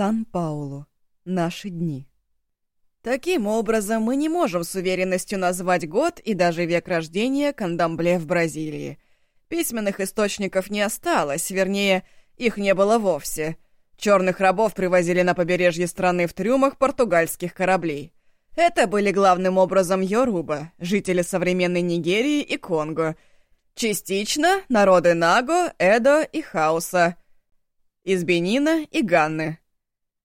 Сан-Паулу. Наши дни. Таким образом, мы не можем с уверенностью назвать год и даже век рождения Кандамбле в Бразилии. Письменных источников не осталось, вернее, их не было вовсе. Черных рабов привозили на побережье страны в трюмах португальских кораблей. Это были главным образом Йоруба, жители современной Нигерии и Конго. Частично народы Наго, Эдо и Хауса. Из Бенина и Ганны.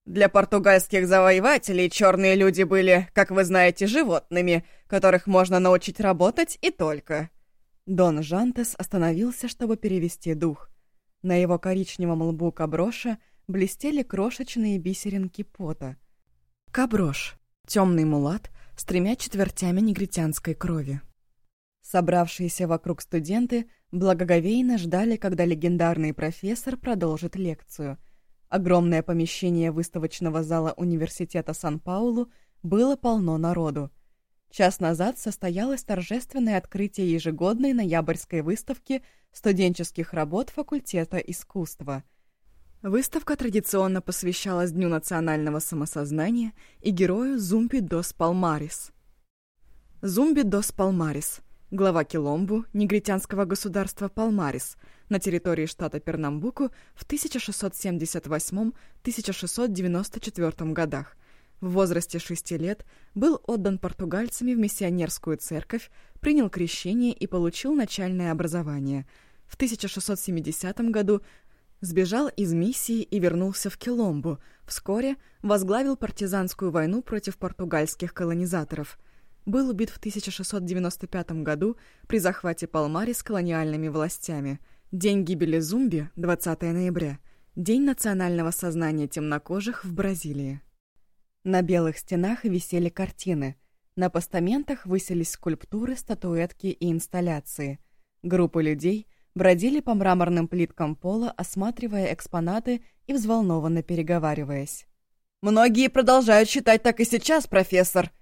Для португальских завоевателей черные люди были, как вы знаете, животными, которых можно научить работать и только. Дон Жантес остановился, чтобы перевести дух. На его коричневом лбу Каброша блестели крошечные бисеринки пота. Каброш — темный мулат с тремя четвертями негритянской крови. Собравшиеся вокруг студенты благоговейно ждали, когда легендарный профессор продолжит лекцию — Огромное помещение выставочного зала Университета Сан-Паулу было полно народу. Час назад состоялось торжественное открытие ежегодной ноябрьской выставки студенческих работ факультета искусства. Выставка традиционно посвящалась Дню национального самосознания и герою Зумби дос Палмарис. Зумби дос Палмарис – глава Киломбу, негритянского государства Палмарис – на территории штата Пернамбуку в 1678-1694 годах. В возрасте шести лет был отдан португальцами в миссионерскую церковь, принял крещение и получил начальное образование. В 1670 году сбежал из миссии и вернулся в Киломбу. Вскоре возглавил партизанскую войну против португальских колонизаторов. Был убит в 1695 году при захвате Палмари с колониальными властями – День гибели зомби, 20 ноября. День национального сознания темнокожих в Бразилии. На белых стенах висели картины. На постаментах высились скульптуры, статуэтки и инсталляции. Группы людей бродили по мраморным плиткам пола, осматривая экспонаты и взволнованно переговариваясь. «Многие продолжают считать так и сейчас, профессор!»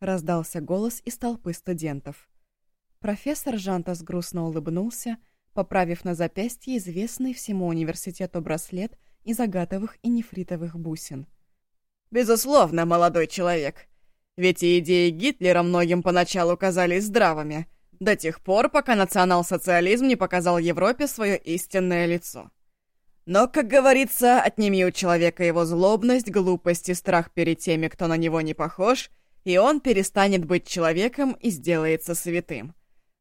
раздался голос из толпы студентов. Профессор Жантас грустно улыбнулся, поправив на запястье известный всему университету браслет из агатовых и нефритовых бусин. «Безусловно, молодой человек. Ведь и идеи Гитлера многим поначалу казались здравыми, до тех пор, пока национал-социализм не показал Европе свое истинное лицо. Но, как говорится, отними у человека его злобность, глупость и страх перед теми, кто на него не похож, и он перестанет быть человеком и сделается святым.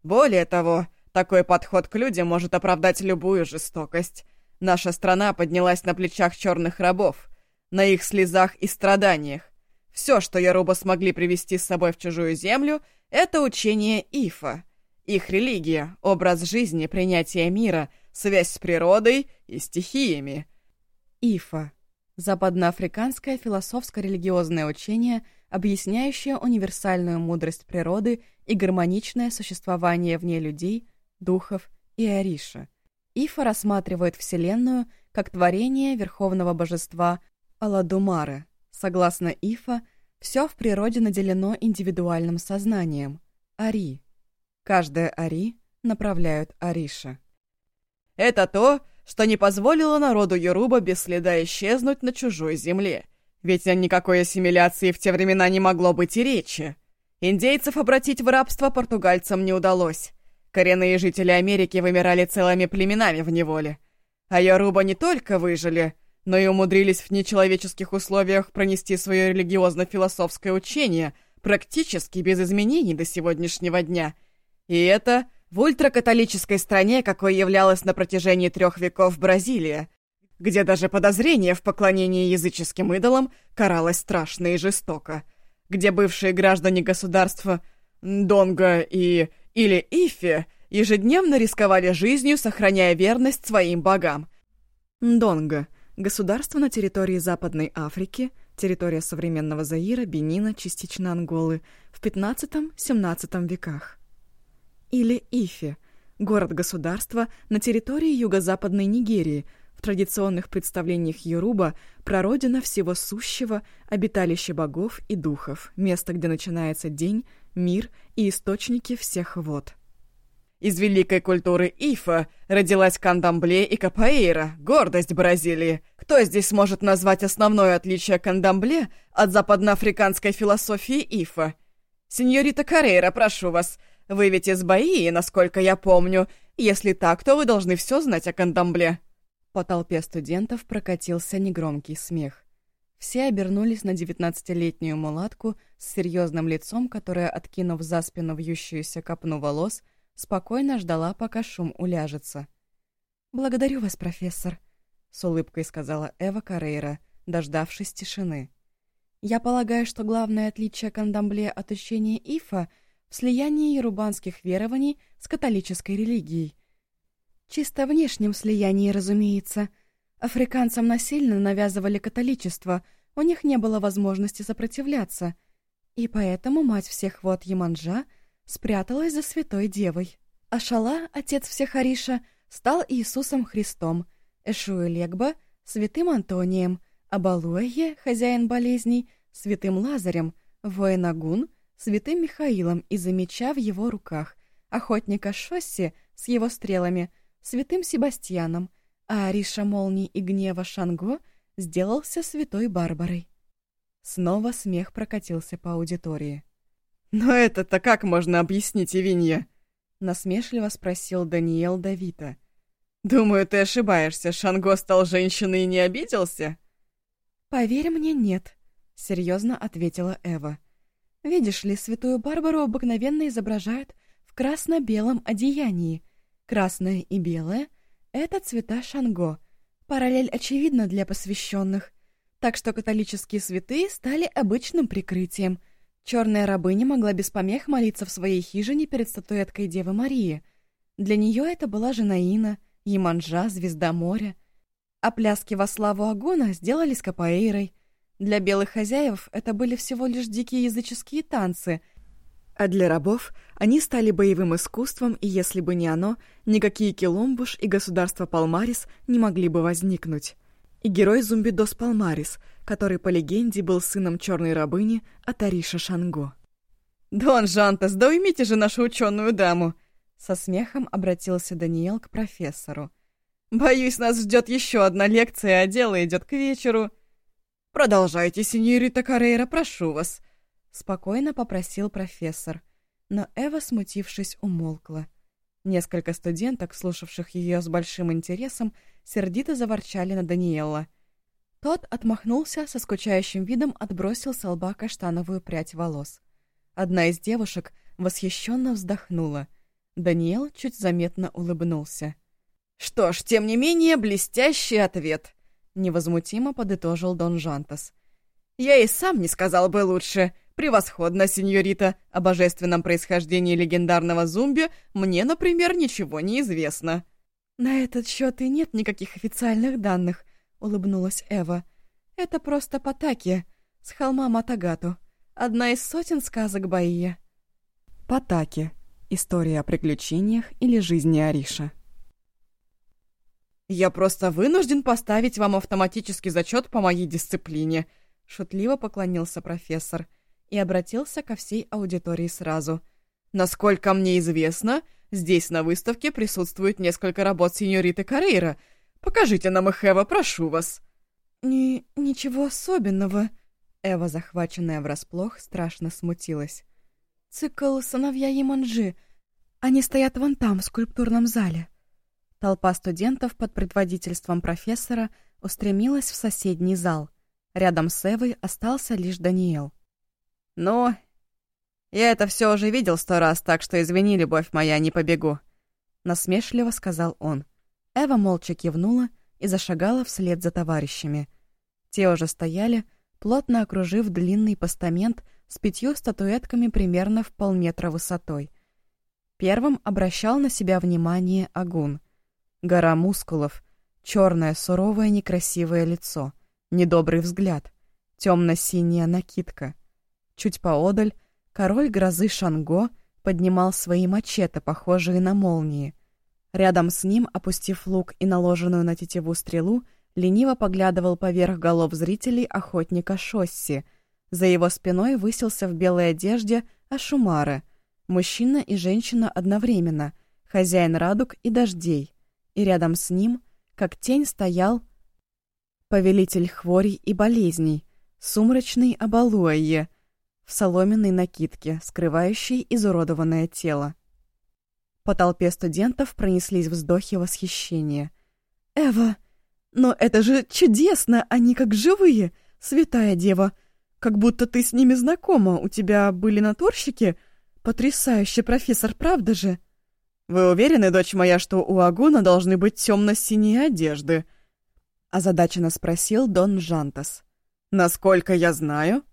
Более того, такой подход к людям может оправдать любую жестокость. Наша страна поднялась на плечах черных рабов, на их слезах и страданиях. Все, что Яруба смогли привести с собой в чужую землю, это учение Ифа. Их религия, образ жизни, принятие мира, связь с природой и стихиями. Ифа. Западноафриканское философско-религиозное учение, объясняющее универсальную мудрость природы и гармоничное существование в ней людей – духов и Ариша. Ифа рассматривает Вселенную как творение верховного божества Аладумары. Согласно Ифа, все в природе наделено индивидуальным сознанием – Ари. Каждое Ари направляют Ариша. Это то, что не позволило народу Yoruba без следа исчезнуть на чужой земле. Ведь о никакой ассимиляции в те времена не могло быть и речи. Индейцев обратить в рабство португальцам не удалось. Коренные жители Америки вымирали целыми племенами в неволе. А Яруба не только выжили, но и умудрились в нечеловеческих условиях пронести свое религиозно-философское учение практически без изменений до сегодняшнего дня. И это в ультракатолической стране, какой являлась на протяжении трех веков Бразилия, где даже подозрение в поклонении языческим идолам каралось страшно и жестоко, где бывшие граждане государства Донго и или Ифи ежедневно рисковали жизнью, сохраняя верность своим богам. Донго – государство на территории Западной Африки, территория современного Заира, Бенина, частично Анголы, в 15-17 веках. Или Ифи – город-государство на территории юго-западной Нигерии, в традиционных представлениях Юруба прародина всего сущего, обиталище богов и духов, место, где начинается день, мир и источники всех вод. Из великой культуры Ифа родилась кандамбле и капоэйра, гордость Бразилии. Кто здесь сможет назвать основное отличие кандамбле от западноафриканской философии Ифа? Сеньорита Карейра, прошу вас, вы ведь из Баии, насколько я помню. Если так, то вы должны все знать о кандамбле». По толпе студентов прокатился негромкий смех. Все обернулись на девятнадцатилетнюю мулатку с серьезным лицом, которая, откинув за спину вьющуюся копну волос, спокойно ждала, пока шум уляжется. «Благодарю вас, профессор», — с улыбкой сказала Эва Карейра, дождавшись тишины. «Я полагаю, что главное отличие кандамбле от учения Ифа в слиянии ярубанских верований с католической религией. Чисто внешнем слиянии, разумеется. Африканцам насильно навязывали католичество, у них не было возможности сопротивляться. И поэтому мать всех вод Яманджа — спряталась за святой девой. Ашала, отец всех Ариша, стал Иисусом Христом, Эшуэлегба — святым Антонием, Абалуэе, хозяин болезней, святым Лазарем, Военагун — святым Михаилом из-за меча в его руках, охотника Шосси с его стрелами, святым Себастьяном, а Ариша молний и гнева Шанго сделался святой Барбарой. Снова смех прокатился по аудитории. «Но это-то как можно объяснить, Ивинья?» — насмешливо спросил Даниэл Давита. «Думаю, ты ошибаешься. Шанго стал женщиной и не обиделся?» «Поверь мне, нет», — серьезно ответила Эва. «Видишь ли, святую Барбару обыкновенно изображают в красно-белом одеянии. Красное и белое — это цвета Шанго. Параллель очевидна для посвященных. Так что католические святые стали обычным прикрытием — Черная рабыня могла без помех молиться в своей хижине перед статуэткой Девы Марии. Для нее это была Женаина, Еманжа, Звезда моря. А пляски во славу Агуна сделали с капоэйрой. Для белых хозяев это были всего лишь дикие языческие танцы, а для рабов они стали боевым искусством, и если бы не оно, никакие Киломбуш и государство Палмарис не могли бы возникнуть. И герой Зумбидос Палмарис — который, по легенде, был сыном черной рабыни Атариша Шанго. «Дон Жантас, да уймите же нашу ученую даму!» Со смехом обратился Даниэл к профессору. «Боюсь, нас ждет еще одна лекция, а дело идет к вечеру». «Продолжайте, сеньорита Карейра, прошу вас», — спокойно попросил профессор. Но Эва, смутившись, умолкла. Несколько студенток, слушавших ее с большим интересом, сердито заворчали на Даниэла — тот отмахнулся со скучающим видом, отбросил с лба каштановую прядь волос. Одна из девушек восхищенно вздохнула. Даниэл чуть заметно улыбнулся. «Что ж, тем не менее, блестящий ответ», — невозмутимо подытожил Дон Жантас. «Я и сам не сказал бы лучше. Превосходно, сеньорита. О божественном происхождении легендарного зомби мне, например, ничего не известно». «На этот счет и нет никаких официальных данных», — улыбнулась Эва. «Это просто Патаки, с холма Матагату. Одна из сотен сказок Баия». Патаки. История о приключениях или жизни Ариша. «Я просто вынужден поставить вам автоматический зачет по моей дисциплине», — шутливо поклонился профессор и обратился ко всей аудитории сразу. «Насколько мне известно, здесь на выставке присутствует несколько работ сеньориты Карейра — Покажите нам их, Эва, прошу вас». «Ни... ничего особенного». Эва, захваченная врасплох, страшно смутилась. «Цикл «Сыновья Яманжи». Они стоят вон там, в скульптурном зале». Толпа студентов под предводительством профессора устремилась в соседний зал. Рядом с Эвой остался лишь Даниэл. «Ну, я это все уже видел сто раз, так что извини, любовь моя, не побегу», — насмешливо сказал он. Эва молча кивнула и зашагала вслед за товарищами. Те уже стояли, плотно окружив длинный постамент с пятью статуэтками примерно в полметра высотой. Первым обращал на себя внимание Агун. Гора мускулов, черное, суровое, некрасивое лицо, недобрый взгляд, темно-синяя накидка. Чуть поодаль король грозы Шанго поднимал свои мачете, похожие на молнии — Рядом с ним, опустив лук и наложенную на тетиву стрелу, лениво поглядывал поверх голов зрителей охотника Шосси. За его спиной высился в белой одежде Ашумара, мужчина и женщина одновременно, хозяин радуг и дождей, и рядом с ним, как тень, стоял повелитель хворей и болезней, сумрачный Абалуайе, в соломенной накидке, скрывающей изуродованное тело. По толпе студентов пронеслись вздохи восхищения. «Эва, но это же чудесно! Они как живые! Святая дева! Как будто ты с ними знакома! У тебя были натурщики? Потрясающе, профессор, правда же?» «Вы уверены, дочь моя, что у Агуна должны быть темно-синие одежды?» озадаченно спросил Дон Жантас. «Насколько я знаю...»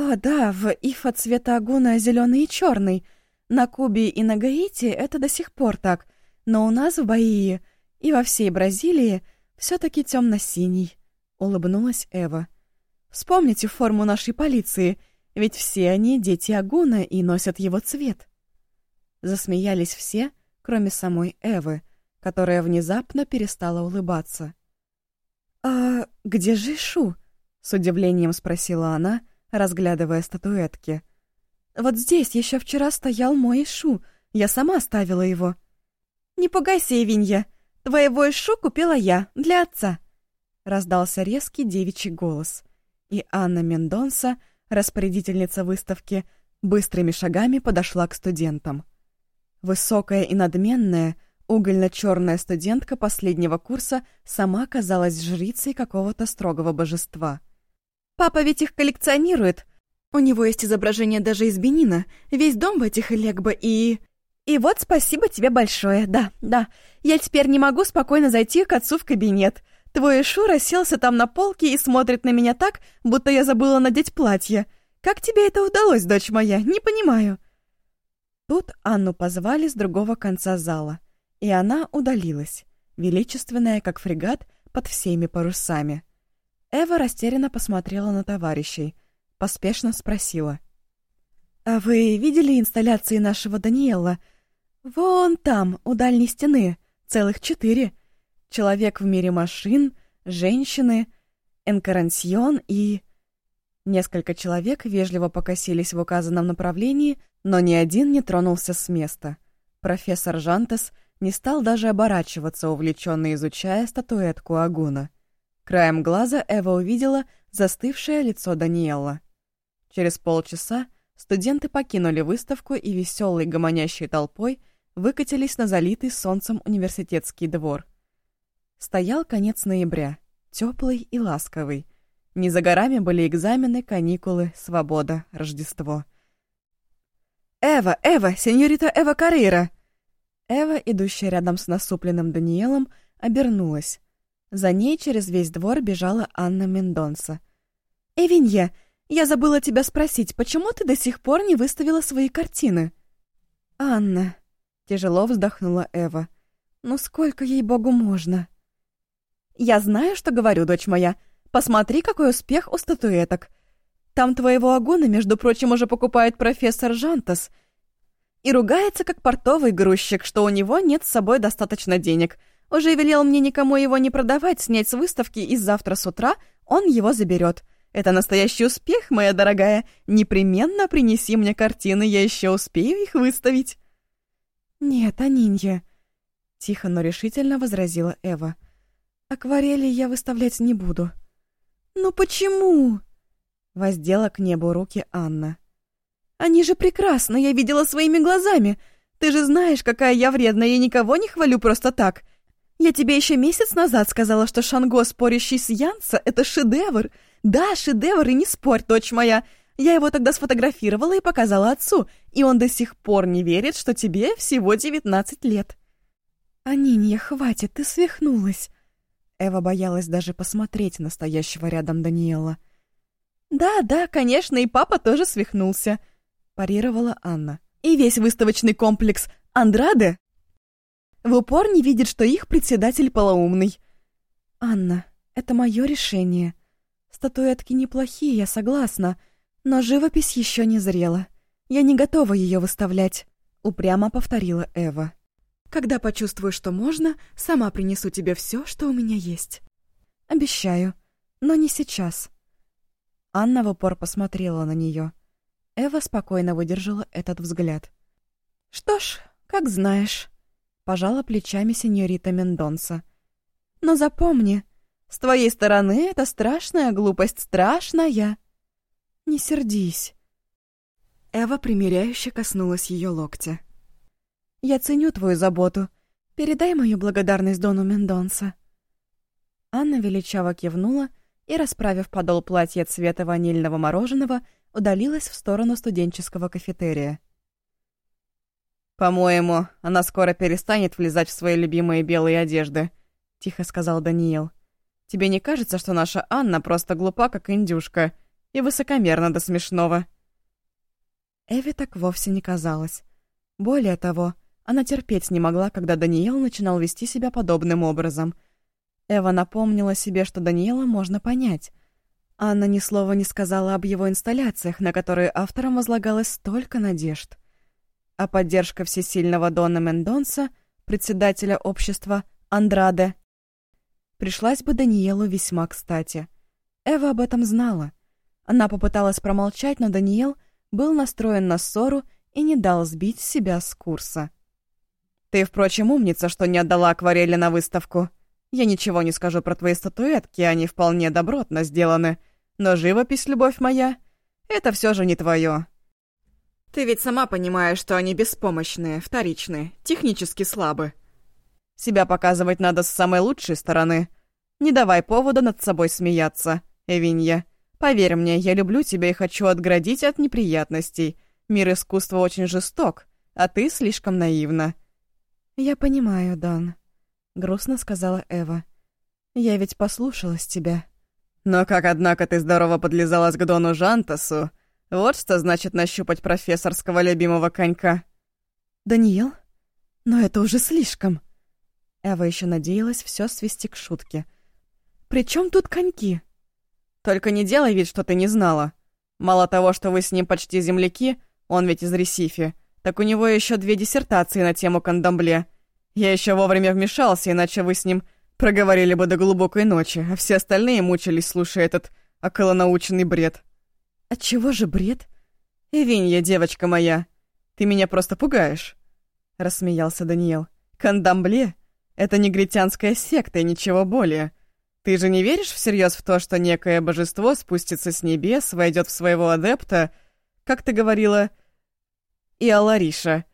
«О, да, в Ифа цвета агуна зеленый и черный. На Кубе и на Гаити это до сих пор так, но у нас в Баии и во всей Бразилии все-таки темно-синий», — улыбнулась Эва. «Вспомните форму нашей полиции, ведь все они дети агуна и носят его цвет». Засмеялись все, кроме самой Эвы, которая внезапно перестала улыбаться. «А где же Шу?» — с удивлением спросила она, разглядывая статуэтки. «Вот здесь еще вчера стоял мой Ишу. Я сама ставила его». «Не пугайся, Эвинья. Твоего Ишу купила я, для отца», — раздался резкий девичий голос. И Анна Мендонса, распорядительница выставки, быстрыми шагами подошла к студентам. Высокая и надменная, угольно-черная студентка последнего курса сама казалась жрицей какого-то строгого божества — Папа ведь их коллекционирует. У него есть изображение даже из Бенина. Весь дом в этих Легбо и... И вот спасибо тебе большое, да, да. Я теперь не могу спокойно зайти к отцу в кабинет. Твой Ишу расселся там на полке и смотрит на меня так, будто я забыла надеть платье. Как тебе это удалось, дочь моя? Не понимаю. Тут Анну позвали с другого конца зала, и она удалилась, величественная, как фрегат, под всеми парусами. Эва растерянно посмотрела на товарищей, поспешно спросила. «А вы видели инсталляции нашего Даниэла? Вон там, у дальней стены, целых четыре. Человек в мире машин, женщины, энкарансьон и...» Несколько человек вежливо покосились в указанном направлении, но ни один не тронулся с места. Профессор Жантес не стал даже оборачиваться, увлеченно изучая статуэтку Агуна — Краем глаза Эва увидела застывшее лицо Даниэла. Через полчаса студенты покинули выставку и веселой гомонящей толпой выкатились на залитый солнцем университетский двор. Стоял конец ноября, теплый и ласковый. Не за горами были экзамены, каникулы, свобода, Рождество. «Эва, Эва, сеньорита Эва Карейра!» Эва, идущая рядом с насупленным Даниэлом, обернулась. За ней через весь двор бежала Анна Мендонса. «Эвинья, я забыла тебя спросить, почему ты до сих пор не выставила свои картины?» «Анна», — тяжело вздохнула Эва, — «ну сколько ей богу можно?» «Я знаю, что говорю, дочь моя. Посмотри, какой успех у статуэток. Там твоего огона, между прочим, уже покупает профессор Жантас. И ругается, как портовый грузчик, что у него нет с собой достаточно денег — уже велел мне никому его не продавать, снять с выставки, и завтра с утра он его заберет. Это настоящий успех, моя дорогая. Непременно принеси мне картины, я еще успею их выставить». «Нет, Анинья», — тихо, но решительно возразила Эва. «Акварели я выставлять не буду». «Ну почему?» — воздела к небу руки Анна. «Они же прекрасны, я видела своими глазами. Ты же знаешь, какая я вредная, я никого не хвалю просто так. Я тебе еще месяц назад сказала, что Шанго, спорящий с Янса, это шедевр. Да, шедевр, и не спорь, дочь моя. Я его тогда сфотографировала и показала отцу, и он до сих пор не верит, что тебе всего девятнадцать лет. «Анинья, хватит, ты свихнулась!» Эва боялась даже посмотреть на стоящего рядом Даниэла. «Да, да, конечно, и папа тоже свихнулся», — парировала Анна. «И весь выставочный комплекс Андраде в упор не видит, что их председатель полоумный. «Анна, это мое решение. Статуэтки неплохие, я согласна, но живопись еще не зрела. Я не готова ее выставлять», — упрямо повторила Эва. «Когда почувствую, что можно, сама принесу тебе все, что у меня есть. Обещаю, но не сейчас». Анна в упор посмотрела на нее. Эва спокойно выдержала этот взгляд. «Что ж, как знаешь». Пожала плечами сеньорита Мендонса. «Но запомни, с твоей стороны это страшная глупость, страшная!» «Не сердись!» Эва примиряюще коснулась ее локтя. «Я ценю твою заботу. Передай мою благодарность Дону Мендонса». Анна величаво кивнула и, расправив подол платья цвета ванильного мороженого, удалилась в сторону студенческого кафетерия. «По-моему, она скоро перестанет влезать в свои любимые белые одежды», — тихо сказал Даниил. «Тебе не кажется, что наша Анна просто глупа, как индюшка, и высокомерна до смешного?» Эви так вовсе не казалось. Более того, она терпеть не могла, когда Даниил начинал вести себя подобным образом. Эва напомнила себе, что Даниила можно понять. Анна ни слова не сказала об его инсталляциях, на которые авторам возлагалось столько надежд. А поддержка всесильного Дона Мендонса, председателя общества Андраде, пришлась бы Даниелу весьма кстати. Эва об этом знала. Она попыталась промолчать, но Даниэл — был настроен на ссору и не дал сбить себя с курса. «Ты, впрочем, умница, что не отдала акварели на выставку. Я ничего не скажу про твои статуэтки, они вполне добротно сделаны. Но живопись, любовь моя, это все же не твое. Ты ведь сама понимаешь, что они беспомощные, вторичные, технически слабы. Себя показывать надо с самой лучшей стороны. Не давай повода над собой смеяться, Эвинья. Поверь мне, я люблю тебя и хочу отградить от неприятностей. Мир искусства очень жесток, а ты слишком наивна». «Я понимаю, Дан», — грустно сказала Эва. «Я ведь послушалась тебя». «Но как, однако, ты здорово подлизалась к Дону Жантасу. Вот что значит нащупать профессорского любимого конька». «Даниил? Но это уже слишком». Эва еще надеялась все свести к шутке. «При чем тут коньки?» Только не делай вид, что ты не знала. Мало того, что вы с ним почти земляки, он ведь из Ресифи, так у него еще две диссертации на тему кандамбле. Я еще вовремя вмешался, иначе вы с ним проговорили бы до глубокой ночи, а все остальные мучились, слушая этот околонаучный бред. Отчего же бред? Эвинья, девочка моя, ты меня просто пугаешь, рассмеялся Даниэл. Кандамбле — это негритянская секта и ничего более. Ты же не веришь всерьез в то, что некое божество спустится с небес, войдет в своего адепта, как ты говорила, и Алариша,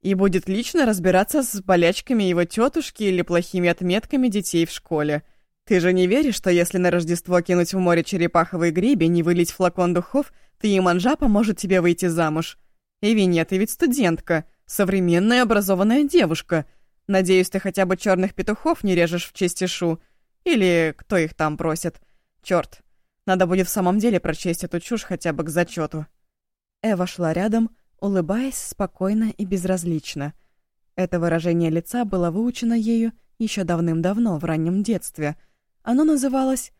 и будет лично разбираться с болячками его тетушки или плохими отметками детей в школе? Ты же не веришь, что если на Рождество кинуть в море черепаховый гребень и вылить флакон духов, то Яманжа поможет тебе выйти замуж? Эвинья, ты ведь студентка, современная образованная девушка. Надеюсь, ты хотя бы черных петухов не режешь в честь Ишу, — или кто их там просит. Черт, надо будет в самом деле прочесть эту чушь хотя бы к зачету. Эва шла рядом, улыбаясь спокойно и безразлично. Это выражение лица было выучено ею еще давным-давно, в раннем детстве. Оно называлось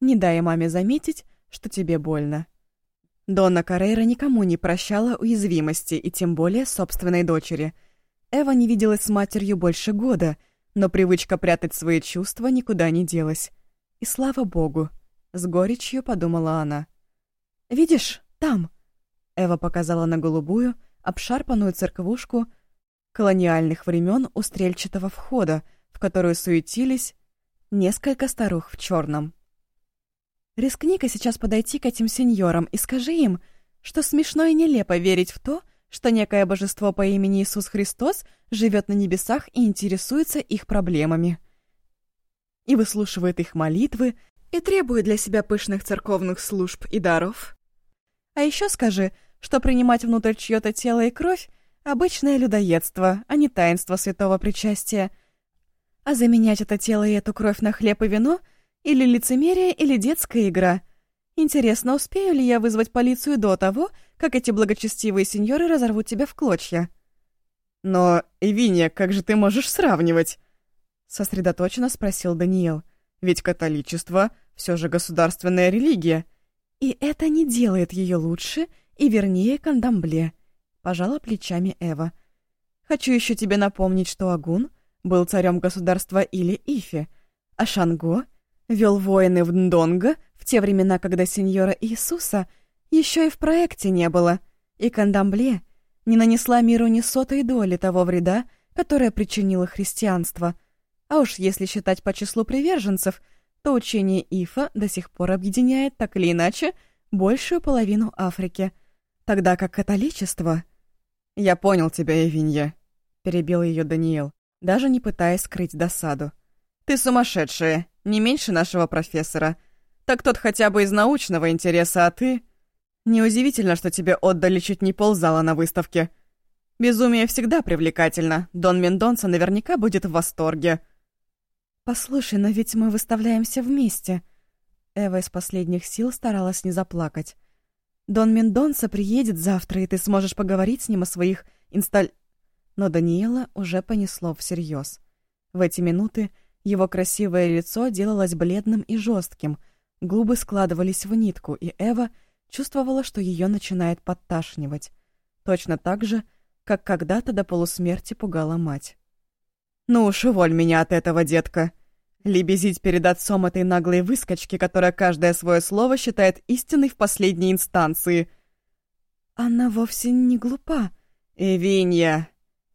«Не дай маме заметить, что тебе больно». Донна Карейра никому не прощала уязвимости, и тем более собственной дочери. Эва не виделась с матерью больше года — но привычка прятать свои чувства никуда не делась. И слава богу, с горечью подумала она. «Видишь, там!» Эва показала на голубую, обшарпанную церквушку колониальных времен у стрельчатого входа, в которую суетились несколько старух в черном. Рискни-ка сейчас подойти к этим сеньорам и скажи им, что смешно и нелепо верить в то, что некое божество по имени Иисус Христос живет на небесах и интересуется их проблемами. И выслушивает их молитвы, и требует для себя пышных церковных служб и даров. А еще скажи, что принимать внутрь чье-то тело и кровь — обычное людоедство, а не таинство святого причастия. А заменять это тело и эту кровь на хлеб и вино — или лицемерие, или детская игра. Интересно, успею ли я вызвать полицию до того, как эти благочестивые сеньоры разорвут тебя в клочья. «Но, Эвиния, как же ты можешь сравнивать?» Сосредоточенно спросил Даниил. «Ведь католичество все же государственная религия». «И это не делает ее лучше и вернее кандамбле», — пожала плечами Эва. «Хочу еще тебе напомнить, что Агун был царем государства или Ифи, а Шанго вел воины в Ндонго в те времена, когда сеньора Иисуса — еще и в проекте не было, и Кандамбле не нанесла миру ни сотой доли того вреда, которое причинило христианство. А уж если считать по числу приверженцев, то учение Ифа до сих пор объединяет, так или иначе, большую половину Африки, тогда как католичество... «Я понял тебя, Эвинья», — перебил ее Даниил, даже не пытаясь скрыть досаду. «Ты сумасшедшая, не меньше нашего профессора. Так тот хотя бы из научного интереса, а ты...» «Неудивительно, что тебе отдали чуть не ползала на выставке. Безумие всегда привлекательно. Дон Мендонса наверняка будет в восторге». «Послушай, но ведь мы выставляемся вместе». Эва из последних сил старалась не заплакать. «Дон Мендонса приедет завтра, и ты сможешь поговорить с ним о своих инсталь...» Но Даниэла уже понесло всерьез. В эти минуты его красивое лицо делалось бледным и жестким, губы складывались в нитку, и Эва чувствовала, что ее начинает подташнивать. Точно так же, как когда-то до полусмерти пугала мать. «Ну уж уволь меня от этого, детка!» Лебезить перед отцом этой наглой выскочки, которая каждое свое слово считает истиной в последней инстанции. «Она вовсе не глупа». «Эвинья,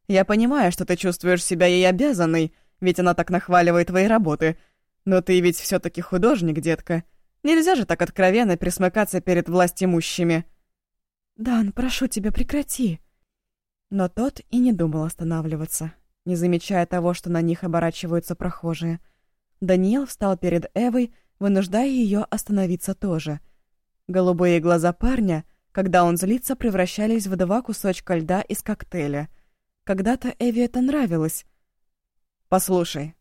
я понимаю, что ты чувствуешь себя ей обязанной, ведь она так нахваливает твои работы. Но ты ведь все таки художник, детка. Нельзя же так откровенно присмыкаться перед властимущими». «Дан, прошу тебя, прекрати». Но тот и не думал останавливаться, не замечая того, что на них оборачиваются прохожие. Даниэл встал перед Эвой, вынуждая ее остановиться тоже. Голубые глаза парня, когда он злится, превращались в два кусочка льда из коктейля. Когда-то Эви это нравилось, «Послушай,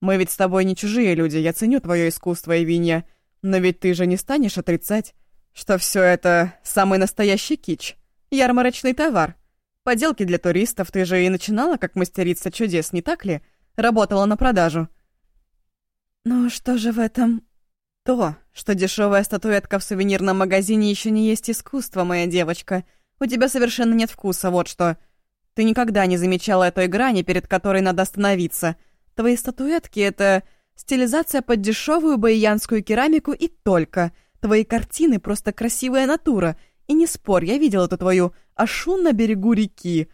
мы ведь с тобой не чужие люди, я ценю твое искусство и винья, но ведь ты же не станешь отрицать, что все это самый настоящий кич, ярмарочный товар. Поделки для туристов, ты же и начинала как мастерица чудес, не так ли? Работала на продажу». «Ну что же в этом?» «То, что дешевая статуэтка в сувенирном магазине еще не есть искусство, моя девочка. У тебя совершенно нет вкуса, вот что. Ты никогда не замечала той грани, перед которой надо остановиться. Твои статуэтки — это стилизация под дешевую баиянскую керамику и только. Твои картины — просто красивая натура. И не спорь, я видела эту твою «Ашун на берегу реки».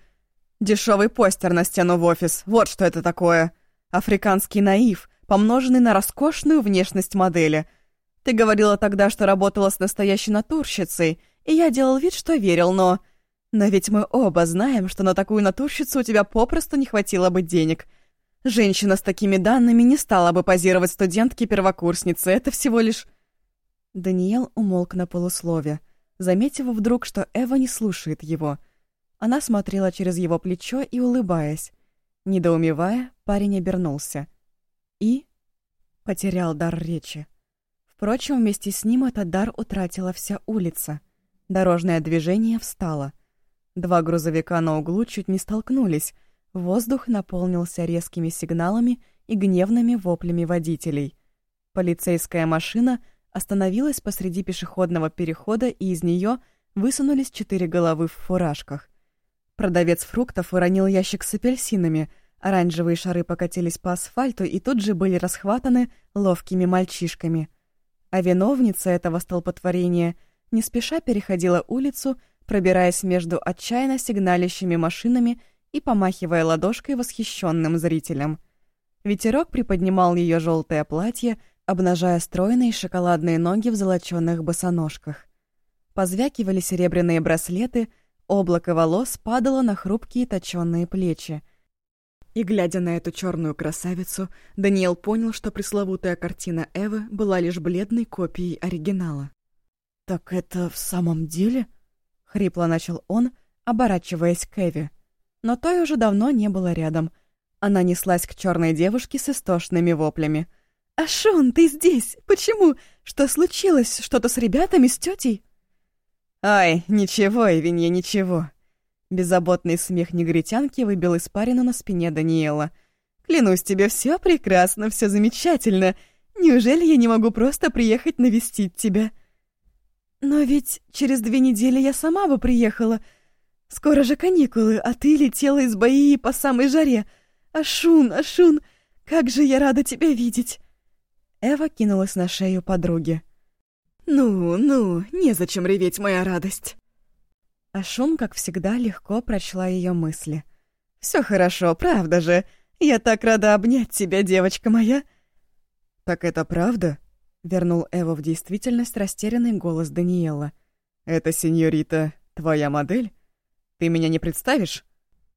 Дешевый постер на стену в офис. Вот что это такое. Африканский наив, помноженный на роскошную внешность модели. Ты говорила тогда, что работала с настоящей натурщицей, и я делал вид, что верил, но... Но ведь мы оба знаем, что на такую натурщицу у тебя попросту не хватило бы денег. Женщина с такими данными не стала бы позировать студентке-первокурснице, это всего лишь...» Даниэл умолк на полуслове, заметив вдруг, что Эва не слушает его. Она смотрела через его плечо и улыбаясь. Недоумевая, парень обернулся. И... потерял дар речи. Впрочем, вместе с ним этот дар утратила вся улица. Дорожное движение встало — Два грузовика на углу чуть не столкнулись. Воздух наполнился резкими сигналами и гневными воплями водителей. Полицейская машина остановилась посреди пешеходного перехода, и из нее высунулись четыре головы в фуражках. Продавец фруктов уронил ящик с апельсинами, оранжевые шары покатились по асфальту и тут же были расхватаны ловкими мальчишками. А виновница этого столпотворения не спеша переходила улицу, пробираясь между отчаянно сигналящими машинами и помахивая ладошкой восхищенным зрителям. Ветерок приподнимал ее желтое платье, обнажая стройные шоколадные ноги в золоченных босоножках. Позвякивали серебряные браслеты, облако волос падало на хрупкие точенные плечи. И, глядя на эту черную красавицу, Даниэл понял, что пресловутая картина Эвы была лишь бледной копией оригинала. «Так это в самом деле?» Хрипло начал он, оборачиваясь к Эви. Но той уже давно не было рядом. Она неслась к черной девушке с истошными воплями. «Ашон, ты здесь! Почему? Что случилось? Что-то с ребятами, с тетей?» «Ай, ничего, Эвинья, ничего!» Беззаботный смех негритянки выбил испарину на спине Даниэла. «Клянусь тебе, все прекрасно, все замечательно. Неужели я не могу просто приехать навестить тебя?» «Но ведь через две недели я сама бы приехала. Скоро же каникулы, а ты летела из Баии по самой жаре. Ашун, Ашун, как же я рада тебя видеть!» Эва кинулась на шею подруги. «Ну, ну, незачем реветь, моя радость!» Ашун, как всегда, легко прочла ее мысли. Все хорошо, правда же. Я так рада обнять тебя, девочка моя». «Так это правда?» — вернул Эва в действительность растерянный голос Даниэла. «Это, сеньорита, твоя модель? Ты меня не представишь?»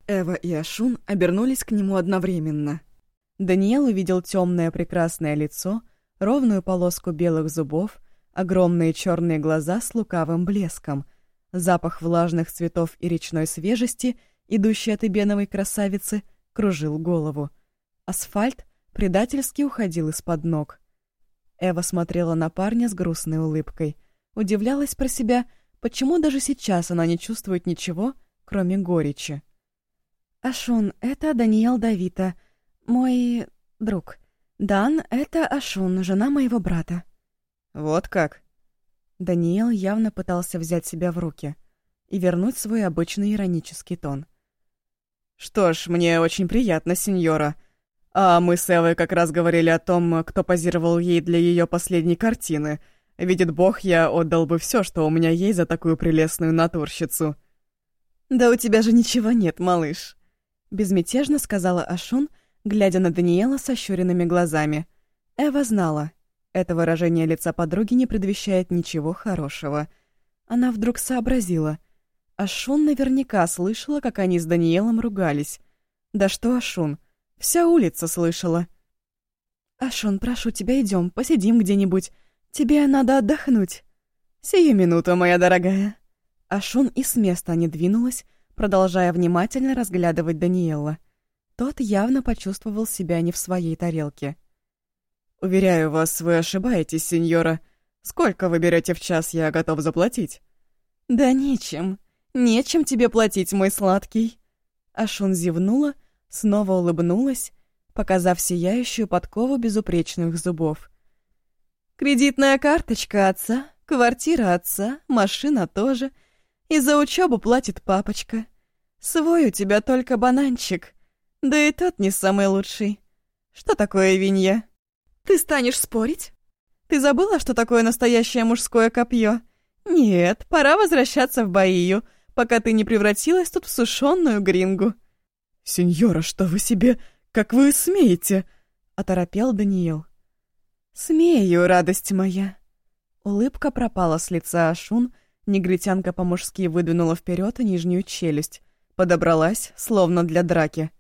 Эва и Ашун обернулись к нему одновременно. Даниэл увидел темное прекрасное лицо, ровную полоску белых зубов, огромные черные глаза с лукавым блеском, запах влажных цветов и речной свежести, идущий от эбеновой красавицы, кружил голову. Асфальт предательски уходил из-под ног. Эва смотрела на парня с грустной улыбкой. Удивлялась про себя, почему даже сейчас она не чувствует ничего, кроме горечи. «Ашун, это Даниэл Давита, мой друг. Дан — это Ашун, жена моего брата». «Вот как?» Даниэл явно пытался взять себя в руки и вернуть свой обычный иронический тон. «Что ж, мне очень приятно, сеньора. А мы с Эвой как раз говорили о том, кто позировал ей для ее последней картины. Видит бог, я отдал бы все, что у меня есть за такую прелестную натурщицу». «Да у тебя же ничего нет, малыш», Безмятежно сказала Ашун, глядя на Даниэла с ощуренными глазами. Эва знала. Это выражение лица подруги не предвещает ничего хорошего. Она вдруг сообразила. Ашун наверняка слышала, как они с Даниэлом ругались. Да что Ашун? Вся улица слышала. «Ашун, прошу тебя, идем, посидим где-нибудь. Тебе надо отдохнуть». «Сию минуту, моя дорогая». Ашун и с места не двинулась, продолжая внимательно разглядывать Даниэла. Тот явно почувствовал себя не в своей тарелке. «Уверяю вас, вы ошибаетесь, сеньора. Сколько вы берете в час, я готов заплатить». «Да нечем. Нечем тебе платить, мой сладкий». Ашун зевнула, снова улыбнулась, показав сияющую подкову безупречных зубов. «Кредитная карточка отца, квартира отца, машина тоже — и за учебу платит папочка. Свой у тебя только бананчик. Да и тот не самый лучший. Что такое винья? Ты станешь спорить? Ты забыла, что такое настоящее мужское копье? Нет, пора возвращаться в Баию, пока ты не превратилась тут в сушеную грингу. «Сеньора, что вы себе... Как вы смеете?» — оторопел Даниил. «Смею, радость моя». Улыбка пропала с лица Ашун, — Негритянка по-мужски выдвинула вперед нижнюю челюсть, подобралась, словно для драки.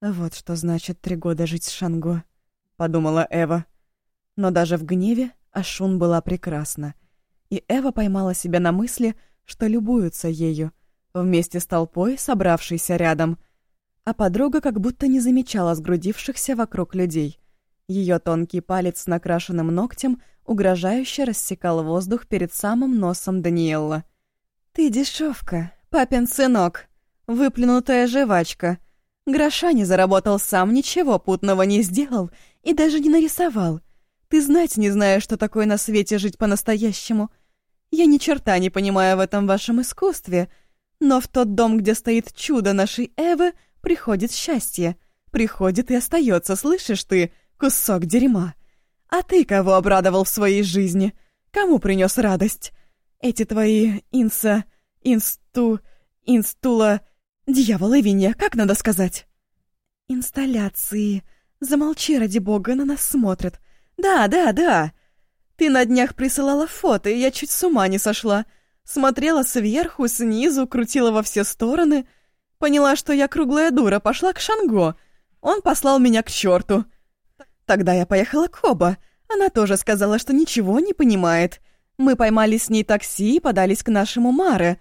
«Вот что значит три года жить с Шанго», — подумала Эва. Но даже в гневе Ашун была прекрасна. И Эва поймала себя на мысли, что любуются ею, вместе с толпой, собравшейся рядом. А подруга как будто не замечала сгрудившихся вокруг людей. Ее тонкий палец с накрашенным ногтем угрожающе рассекал воздух перед самым носом Даниэлла. «Ты дешевка, папин сынок, выплюнутая жвачка. Гроша не заработал сам, ничего путного не сделал и даже не нарисовал. Ты знать не знаешь, что такое на свете жить по-настоящему. Я ни черта не понимаю в этом вашем искусстве, но в тот дом, где стоит чудо нашей Эвы, приходит счастье. Приходит и остается, слышишь ты, кусок дерьма. А ты кого обрадовал в своей жизни? Кому принес радость? Эти твои инса... инсту... инстула... Дьявол Винья, как надо сказать? Инсталляции. Замолчи, ради бога, на нас смотрят. Да, да, да. Ты на днях присылала фото, и я чуть с ума не сошла. Смотрела сверху, снизу, крутила во все стороны. Поняла, что я круглая дура, пошла к Шанго. Он послал меня к черту. Тогда я поехала к Хоба. Она тоже сказала, что ничего не понимает. Мы поймали с ней такси и подались к нашему Маре.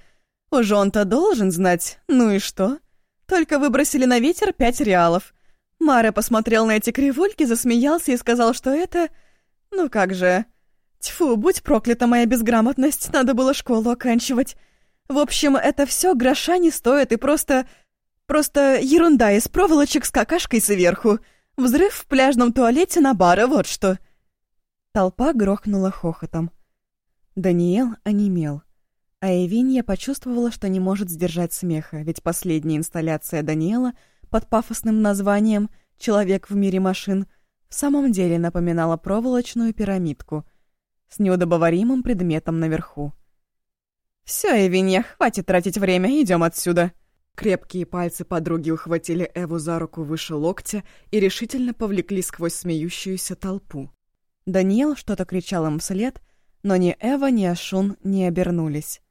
Уж он-то должен знать. Ну и что? Только выбросили на ветер пять реалов. Маре посмотрел на эти кривульки, засмеялся и сказал, что это... Ну как же... Тьфу, будь проклята моя безграмотность, надо было школу оканчивать. В общем, это все гроша не стоит и просто... Просто ерунда из проволочек с какашкой сверху. Взрыв в пляжном туалете на бара, вот что!» Толпа грохнула хохотом. Даниэл онемел. А Эвинья почувствовала, что не может сдержать смеха, ведь последняя инсталляция Даниэла под пафосным названием «Человек в мире машин» в самом деле напоминала проволочную пирамидку с неудобоваримым предметом наверху. «Все, Эвинья, хватит тратить время, идем отсюда!» Крепкие пальцы подруги ухватили Эву за руку выше локтя и решительно повлекли сквозь смеющуюся толпу. Даниэл что-то кричал им вслед, но ни Эва, ни Ашун не обернулись.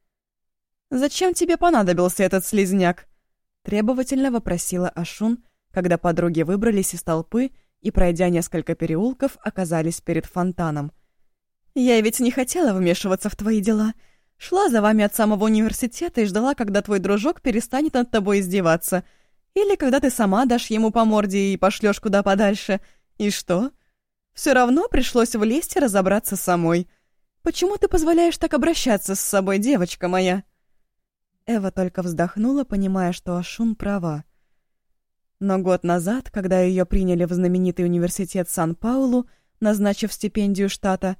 «Зачем тебе понадобился этот слизняк?» — требовательно вопросила Ашун, когда подруги выбрались из толпы и, пройдя несколько переулков, оказались перед фонтаном. «Я ведь не хотела вмешиваться в твои дела», Шла за вами от самого университета и ждала, когда твой дружок перестанет над тобой издеваться. Или когда ты сама дашь ему по морде и пошлешь куда подальше. И что? Все равно пришлось влезть и разобраться самой. Почему ты позволяешь так обращаться с собой, девочка моя?» Эва только вздохнула, понимая, что Ашун права. Но год назад, когда ее приняли в знаменитый университет Сан-Паулу, назначив стипендию штата,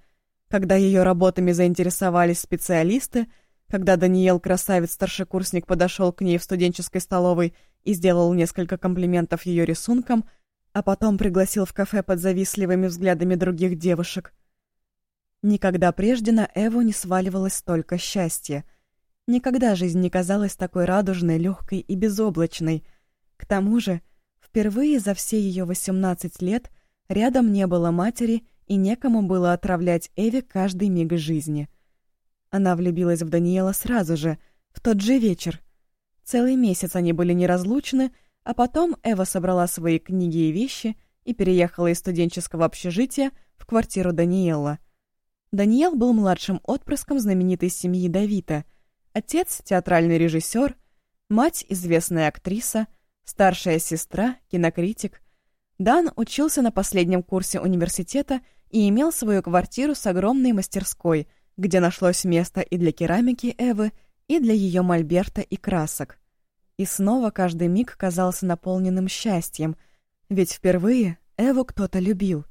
когда ее работами заинтересовались специалисты, когда Даниэл, красавец-старшекурсник, подошел к ней в студенческой столовой и сделал несколько комплиментов ее рисункам, а потом пригласил в кафе под завистливыми взглядами других девушек. Никогда прежде на Эву не сваливалось столько счастья. Никогда жизнь не казалась такой радужной, легкой и безоблачной. К тому же, впервые за все ее 18 лет рядом не было матери и некому было отравлять Эви каждый миг жизни. Она влюбилась в Даниэла сразу же, в тот же вечер. Целый месяц они были неразлучны, а потом Эва собрала свои книги и вещи и переехала из студенческого общежития в квартиру Даниэла. Даниэл был младшим отпрыском знаменитой семьи Давида. Отец — театральный режиссер, мать — известная актриса, старшая сестра — кинокритик. Дан учился на последнем курсе университета — и имел свою квартиру с огромной мастерской, где нашлось место и для керамики Эвы, и для ее мольберта и красок. И снова каждый миг казался наполненным счастьем, ведь впервые Эву кто-то любил.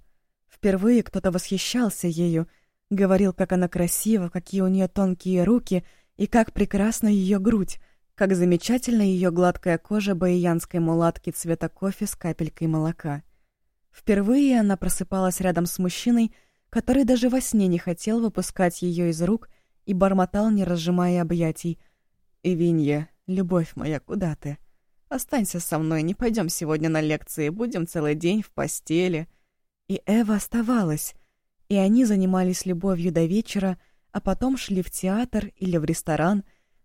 Впервые кто-то восхищался ею, говорил, как она красива, какие у нее тонкие руки и как прекрасна ее грудь, как замечательна ее гладкая кожа баиянской мулатки цвета кофе с капелькой молока. Впервые она просыпалась рядом с мужчиной, который даже во сне не хотел выпускать ее из рук и бормотал, не разжимая объятий. «Ивинья, любовь моя, куда ты? Останься со мной, не пойдем сегодня на лекции, будем целый день в постели». И Эва оставалась, и они занимались любовью до вечера, а потом шли в театр или в ресторан.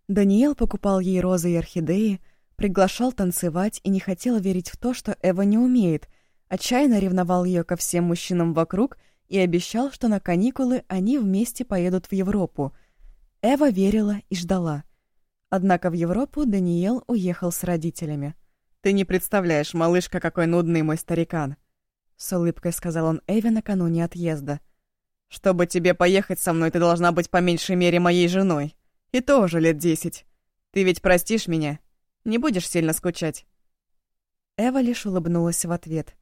Даниэл покупал ей розы и орхидеи, приглашал танцевать и не хотел верить в то, что Эва не умеет — отчаянно ревновал ее ко всем мужчинам вокруг и обещал, что на каникулы они вместе поедут в Европу. Эва верила и ждала. Однако в Европу Даниэл уехал с родителями. «Ты не представляешь, малышка, какой нудный мой старикан!» С улыбкой сказал он Эве накануне отъезда. «Чтобы тебе поехать со мной, ты должна быть по меньшей мере моей женой. И тоже лет десять. Ты ведь простишь меня? Не будешь сильно скучать?» Эва лишь улыбнулась в ответ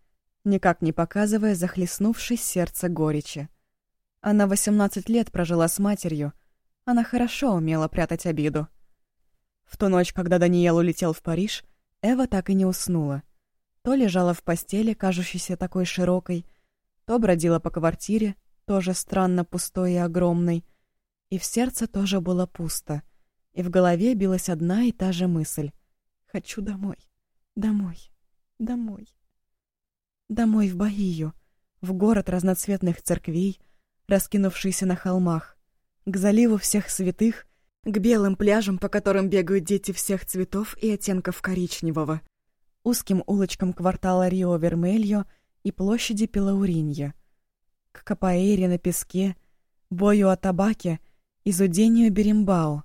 никак не показывая захлестнувшей сердце горечи. Она 18 лет прожила с матерью. Она хорошо умела прятать обиду. В ту ночь, когда Даниэл улетел в Париж, Эва так и не уснула. То лежала в постели, кажущейся такой широкой, то бродила по квартире, тоже странно пустой и огромной. И в сердце тоже было пусто. И в голове билась одна и та же мысль. «Хочу домой, домой, домой». Домой в Баию, в город разноцветных церквей, раскинувшийся на холмах, к заливу всех святых, к белым пляжам, по которым бегают дети всех цветов и оттенков коричневого, узким улочкам квартала Рио-Вермельо и площади Пелауринья, к капоэре на песке, бою о табаке и зудению беримбао,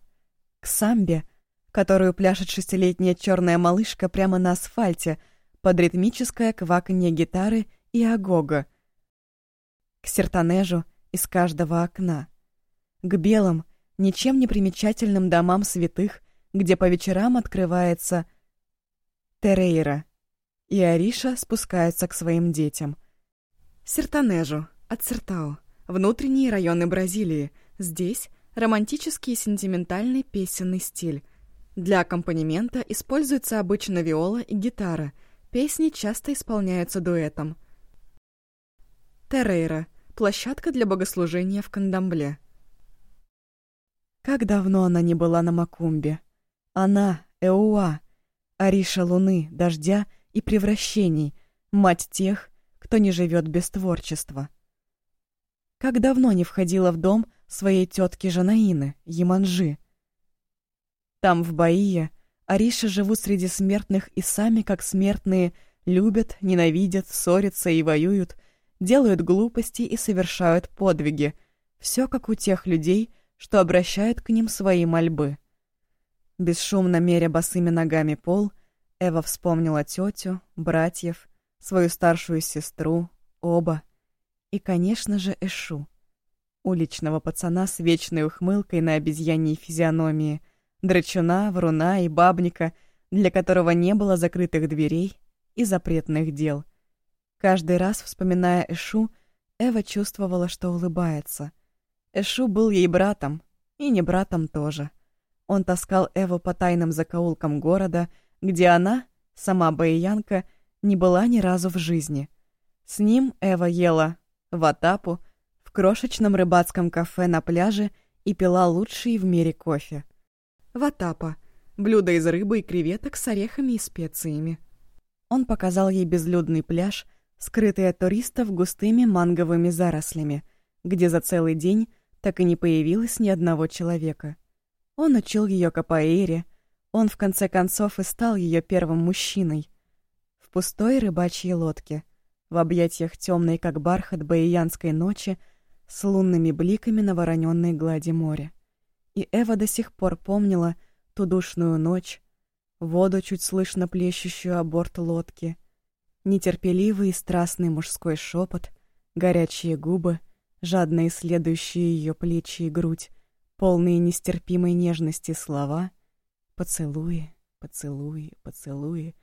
к самбе, которую пляшет шестилетняя черная малышка прямо на асфальте — под ритмическое кваканье гитары и агога, к сертанежу из каждого окна, к белым, ничем не примечательным домам святых, где по вечерам открывается Терейра, и Ариша спускается к своим детям. Сертанежу, от Сертао, внутренние районы Бразилии. Здесь романтический и сентиментальный песенный стиль. Для аккомпанемента используются обычно виола и гитара — Песни часто исполняются дуэтом. Террейра – площадка для богослужения в Кандамбле. Как давно она не была на Макумбе. Она, Эуа, Ариша луны, дождя и превращений, мать тех, кто не живет без творчества. Как давно не входила в дом своей тетки Жанаины, Яманжи. Там, в Баие, Ариша живут среди смертных и сами, как смертные, любят, ненавидят, ссорятся и воюют, делают глупости и совершают подвиги. Все как у тех людей, что обращают к ним свои мольбы. Бесшумно меря босыми ногами пол, Эва вспомнила тетю, братьев, свою старшую сестру, оба. И, конечно же, Эшу. Уличного пацана с вечной ухмылкой на обезьяньей физиономии, драчуна, вруна и бабника, для которого не было закрытых дверей и запретных дел. Каждый раз, вспоминая Эшу, Эва чувствовала, что улыбается. Эшу был ей братом, и не братом тоже. Он таскал Эву по тайным закоулкам города, где она, сама баиянка, не была ни разу в жизни. С ним Эва ела ватапу в крошечном рыбацком кафе на пляже и пила лучший в мире кофе. Ватапа — блюдо из рыбы и креветок с орехами и специями. Он показал ей безлюдный пляж, скрытый от туристов густыми манговыми зарослями, где за целый день так и не появилось ни одного человека. Он учил ее капоэйре, он в конце концов и стал ее первым мужчиной. В пустой рыбачьей лодке, в объятиях темной, как бархат баиянской ночи, с лунными бликами на вороненной глади моря. И Эва до сих пор помнила ту душную ночь, воду, чуть слышно плещущую о борт лодки, нетерпеливый и страстный мужской шепот, горячие губы, жадно исследующие ее плечи и грудь, полные нестерпимой нежности слова, поцелуи, поцелуи, поцелуи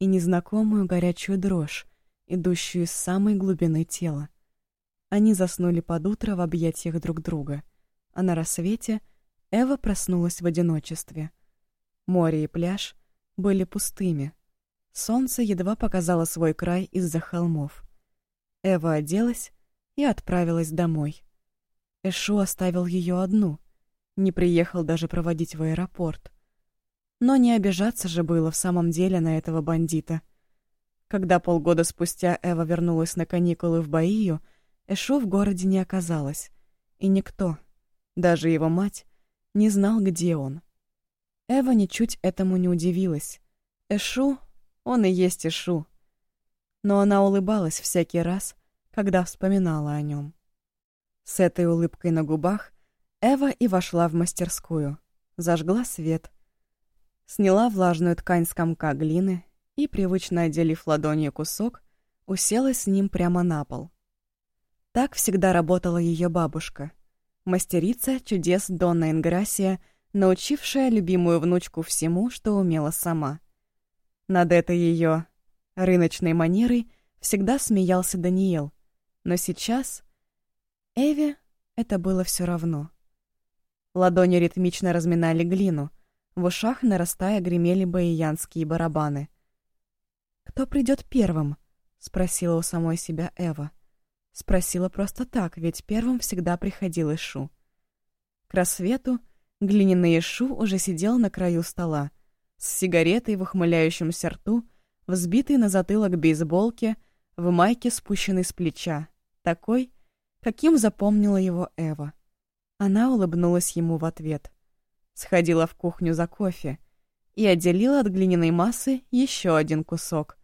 и незнакомую горячую дрожь, идущую из самой глубины тела. Они заснули под утро в объятиях друг друга, а на рассвете Эва проснулась в одиночестве. Море и пляж были пустыми. Солнце едва показало свой край из-за холмов. Эва оделась и отправилась домой. Эшу оставил ее одну, не приехал даже проводить в аэропорт. Но не обижаться же было в самом деле на этого бандита. Когда полгода спустя Эва вернулась на каникулы в Баию, Эшу в городе не оказалось, и никто, даже его мать, не знал, где он. Эва ничуть этому не удивилась. Эшу, он и есть Эшу. Но она улыбалась всякий раз, когда вспоминала о нем. С этой улыбкой на губах Эва и вошла в мастерскую, зажгла свет, сняла влажную ткань с комка глины и, привычно отделив ладонью кусок, уселась с ним прямо на пол. Так всегда работала ее бабушка, мастерица чудес Донна Инграсия, научившая любимую внучку всему, что умела сама. Над этой ее рыночной манерой всегда смеялся Даниэл, но сейчас Эве это было все равно. Ладони ритмично разминали глину, в ушах нарастая гремели баиянские барабаны. «Кто придет первым?» — спросила у самой себя Эва. Спросила просто так, ведь первым всегда приходил Ишу. К рассвету глиняный Ишу уже сидел на краю стола, с сигаретой в ухмыляющемся рту, взбитый на затылок бейсболке, в майке, спущенной с плеча, такой, каким запомнила его Эва. Она улыбнулась ему в ответ. Сходила в кухню за кофе и отделила от глиняной массы еще один кусок.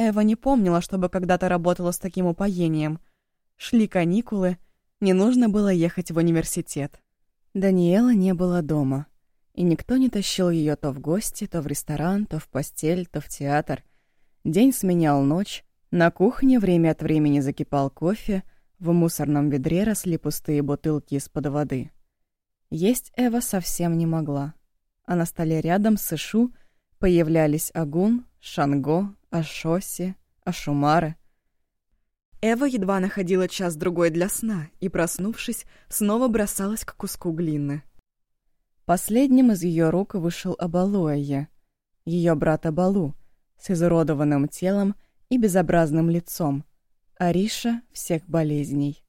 Эва не помнила, чтобы когда-то работала с таким упоением. Шли каникулы, не нужно было ехать в университет. Даниэла не было дома, и никто не тащил ее то в гости, то в ресторан, то в постель, то в театр. День сменял ночь, на кухне время от времени закипал кофе, в мусорном ведре росли пустые бутылки из-под воды. Есть Эва совсем не могла. А на столе рядом с Ишу появлялись Агун, Шанго, Ашоси, Ашумары. Эва едва находила час-другой для сна и, проснувшись, снова бросалась к куску глины. Последним из ее рук вышел Абалуэя, ее брат Абалу, с изуродованным телом и безобразным лицом, Ариша всех болезней.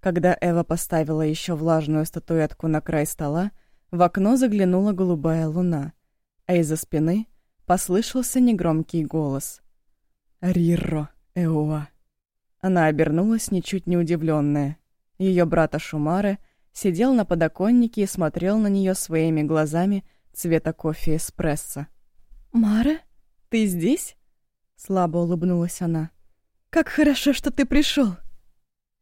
Когда Эва поставила еще влажную статуэтку на край стола, в окно заглянула голубая луна, а из-за спины послышался негромкий голос. «Рирро, Эуа». Она обернулась, ничуть не удивленная. Ее брата Шумары сидел на подоконнике и смотрел на нее своими глазами цвета кофе эспрессо. «Мара, ты здесь?» Слабо улыбнулась она. «Как хорошо, что ты пришел!»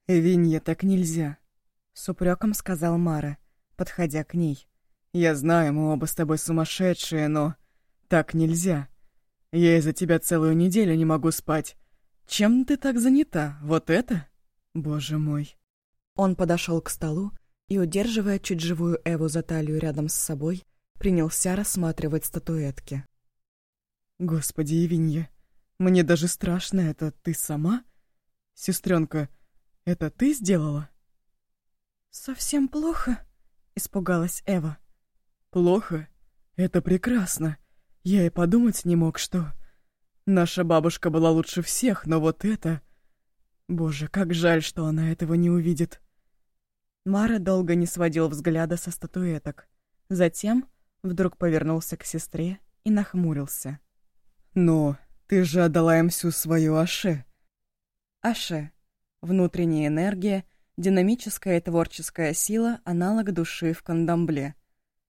«Винье, так нельзя», — с упреком сказал Мара, подходя к ней. «Я знаю, мы оба с тобой сумасшедшие, но так нельзя. Я из-за тебя целую неделю не могу спать. Чем ты так занята? Вот это? Боже мой!» Он подошел к столу и, удерживая чуть живую Эву за талию рядом с собой, принялся рассматривать статуэтки. «Господи, Евинья, мне даже страшно, это ты сама? Сестренка, это ты сделала?» «Совсем плохо?» — испугалась Эва. «Плохо? Это прекрасно. Я и подумать не мог, что... Наша бабушка была лучше всех, но вот это... Боже, как жаль, что она этого не увидит». Мара долго не сводил взгляда со статуэток. Затем вдруг повернулся к сестре и нахмурился. «Но ты же отдала им всю свою Аше». Аше — внутренняя энергия, динамическая творческая сила, аналог души в кандамбле.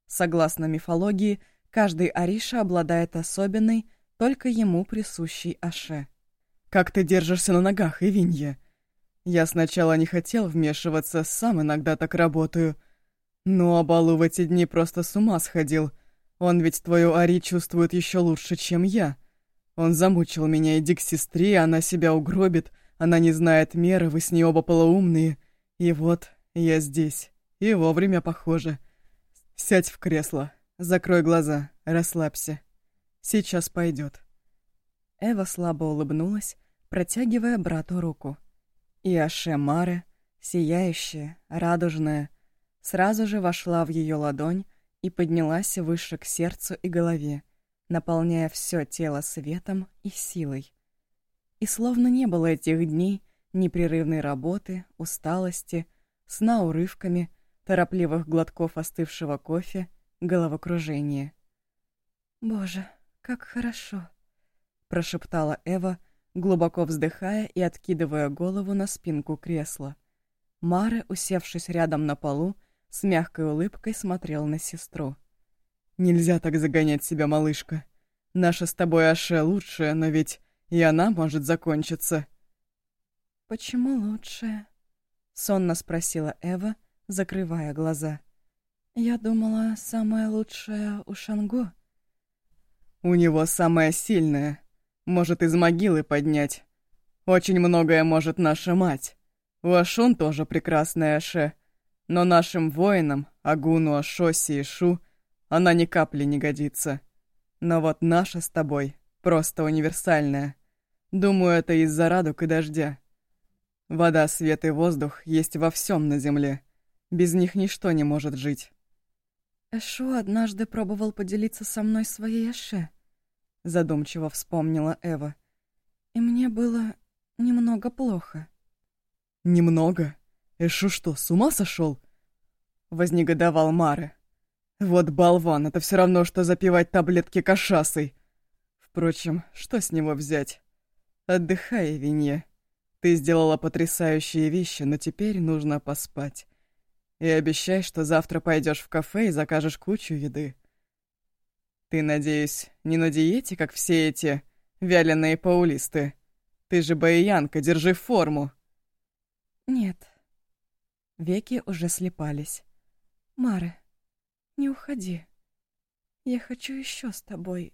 Согласно мифологии, каждый Ариша обладает особенной, только ему присущей Аше. «Как ты держишься на ногах, Ивинья?» Я сначала не хотел вмешиваться, сам иногда так работаю. Но Абалу в эти дни просто с ума сходил. Он ведь твою Ари чувствует еще лучше, чем я. Он замучил меня, иди к сестре, она себя угробит, она не знает меры, вы с ней оба полоумные. И вот я здесь. И вовремя, похоже. Сядь в кресло, закрой глаза, расслабься. Сейчас пойдет. Эва слабо улыбнулась, протягивая брату руку. И Аше Маре, сияющая, радужная, сразу же вошла в ее ладонь и поднялась выше к сердцу и голове, наполняя все тело светом и силой. И словно не было этих дней непрерывной работы, усталости, сна урывками, торопливых глотков остывшего кофе, головокружения. «Боже, как хорошо!» — прошептала Эва, — глубоко вздыхая и откидывая голову на спинку кресла. Мара, усевшись рядом на полу, с мягкой улыбкой смотрел на сестру. «Нельзя так загонять себя, малышка. Наша с тобой Аше лучшая, но ведь и она может закончиться». «Почему лучшая?» — сонно спросила Эва, закрывая глаза. «Я думала, самая лучшая у Шангу». «У него самая сильная», может из могилы поднять. Очень многое может наша мать. У Ашун тоже прекрасная Аше. Но нашим воинам, Агуну, Ашоси и Шу, она ни капли не годится. Но вот наша с тобой просто универсальная. Думаю, это из-за радуг и дождя. Вода, свет и воздух есть во всем на земле. Без них ничто не может жить. Эшу однажды пробовал поделиться со мной своей Эше задумчиво вспомнила Эва. И мне было немного плохо. Немного? Эшу что, с ума сошел? Вознегодовал Мары. Вот болван, это все равно, что запивать таблетки кашасой. Впрочем, что с него взять? Отдыхай, Винье. Ты сделала потрясающие вещи, но теперь нужно поспать. И обещай, что завтра пойдешь в кафе и закажешь кучу еды. Ты, надеюсь, не на диете, как все эти вяленые паулисты? Ты же баиянка, держи форму. Нет. Веки уже слепались. Мары, не уходи. Я хочу еще с тобой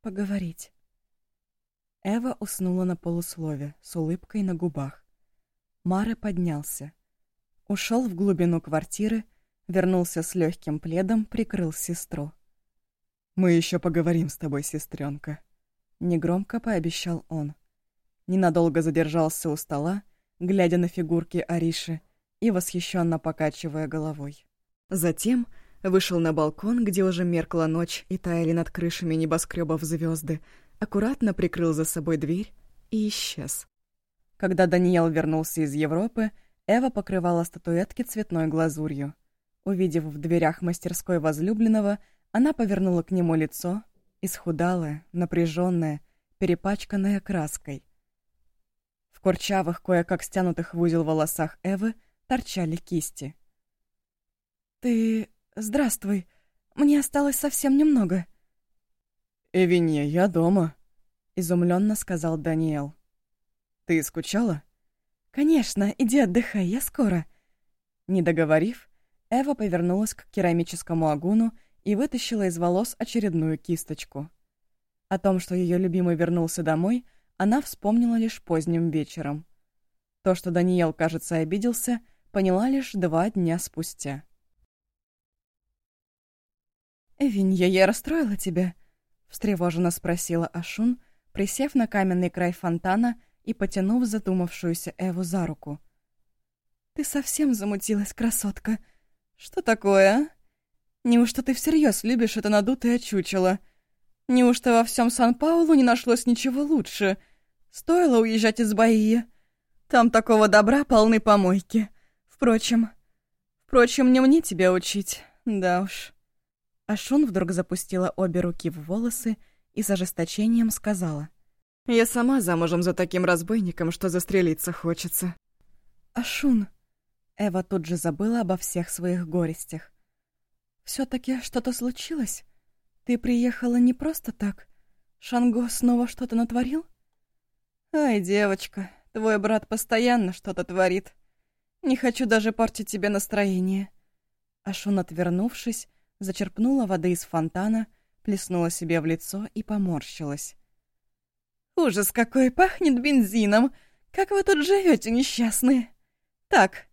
поговорить. Эва уснула на полуслове, с улыбкой на губах. Мары поднялся. Ушел в глубину квартиры, вернулся с легким пледом, прикрыл сестру. «Мы еще поговорим с тобой, сестренка», — негромко пообещал он. Ненадолго задержался у стола, глядя на фигурки Ариши и восхищенно покачивая головой. Затем вышел на балкон, где уже меркла ночь и таяли над крышами небоскребов звезды, аккуратно прикрыл за собой дверь и исчез. Когда Даниэл вернулся из Европы, Эва покрывала статуэтки цветной глазурью. Увидев в дверях мастерской возлюбленного, она повернула к нему лицо Исхудалая, напряженная, перепачканная краской. В курчавых, кое-как стянутых в узел волосах Эвы торчали кисти. «Ты... здравствуй. Мне осталось совсем немного». «Эвинья, я дома», — изумленно сказал Даниэл. «Ты скучала?» «Конечно, иди отдыхай, я скоро». Не договорив, Эва повернулась к керамическому агуну и вытащила из волос очередную кисточку. О том, что ее любимый вернулся домой, она вспомнила лишь поздним вечером. То, что Даниэл, кажется, обиделся, поняла лишь два дня спустя. «Эвинья, я расстроила тебя?» — встревоженно спросила Ашун, присев на каменный край фонтана и потянув задумавшуюся Эву за руку. «Ты совсем замутилась, красотка. Что такое, а? Неужто ты всерьез любишь это надутое чучело? Неужто во всем Сан-Паулу не нашлось ничего лучше? Стоило уезжать из Баии. Там такого добра полны помойки. Впрочем... Впрочем, не мне тебя учить, да уж». Ашун вдруг запустила обе руки в волосы и с ожесточением сказала. «Я сама замужем за таким разбойником, что застрелиться хочется». «Ашун...» Эва тут же забыла обо всех своих горестях. все таки что-то случилось? Ты приехала не просто так? Шанго снова что-то натворил?» «Ай, девочка, твой брат постоянно что-то творит. Не хочу даже портить тебе настроение». Ашун, отвернувшись, зачерпнула воды из фонтана, плеснула себе в лицо и поморщилась. «Ужас какой! Пахнет бензином! Как вы тут живете, несчастные!» «Так...»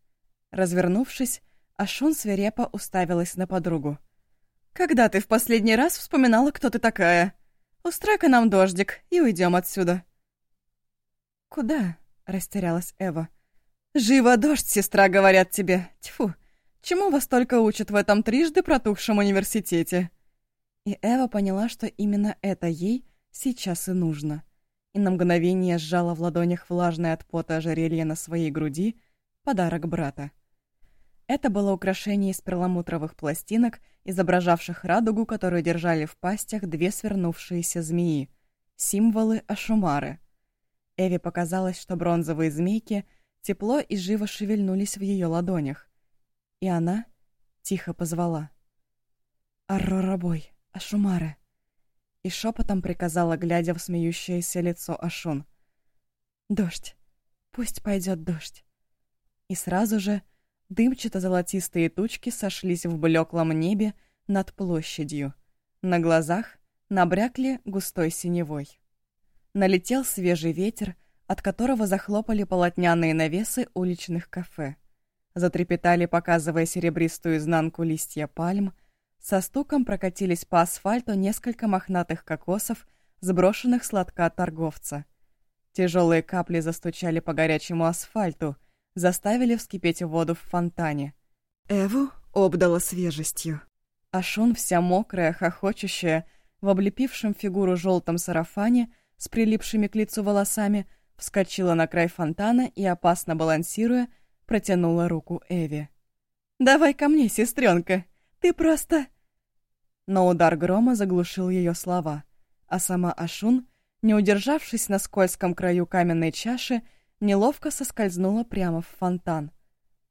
Развернувшись, Ашун свирепо уставилась на подругу. «Когда ты в последний раз вспоминала, кто ты такая? Устрой-ка нам дождик и уйдем отсюда». «Куда?» — растерялась Эва. «Живо дождь, сестра, говорят тебе. Тьфу, Чему вас только учат в этом трижды протухшем университете?» И Эва поняла, что именно это ей сейчас и нужно. И на мгновение сжала в ладонях влажное от пота ожерелье на своей груди подарок брата. Это было украшение из перламутровых пластинок, изображавших радугу, которую держали в пастях две свернувшиеся змеи, символы Ашумары. Эве показалось, что бронзовые змейки тепло и живо шевельнулись в ее ладонях. И она тихо позвала. «Аррорабой, Ашумаре!» И шепотом приказала, глядя в смеющееся лицо Ашун. «Дождь! Пусть пойдет дождь!» И сразу же дымчато-золотистые тучки сошлись в блеклом небе над площадью. На глазах набрякли густой синевой. Налетел свежий ветер, от которого захлопали полотняные навесы уличных кафе затрепетали, показывая серебристую изнанку листья пальм, со стуком прокатились по асфальту несколько мохнатых кокосов, сброшенных сладка торговца. Тяжелые капли застучали по горячему асфальту, заставили вскипеть воду в фонтане. Эву обдала свежестью. Ашун, вся мокрая, хохочущая, в облепившем фигуру желтом сарафане с прилипшими к лицу волосами, вскочила на край фонтана и, опасно балансируя, протянула руку Эви. «Давай ко мне, сестренка, ты просто...» Но удар грома заглушил ее слова, а сама Ашун, не удержавшись на скользком краю каменной чаши, неловко соскользнула прямо в фонтан.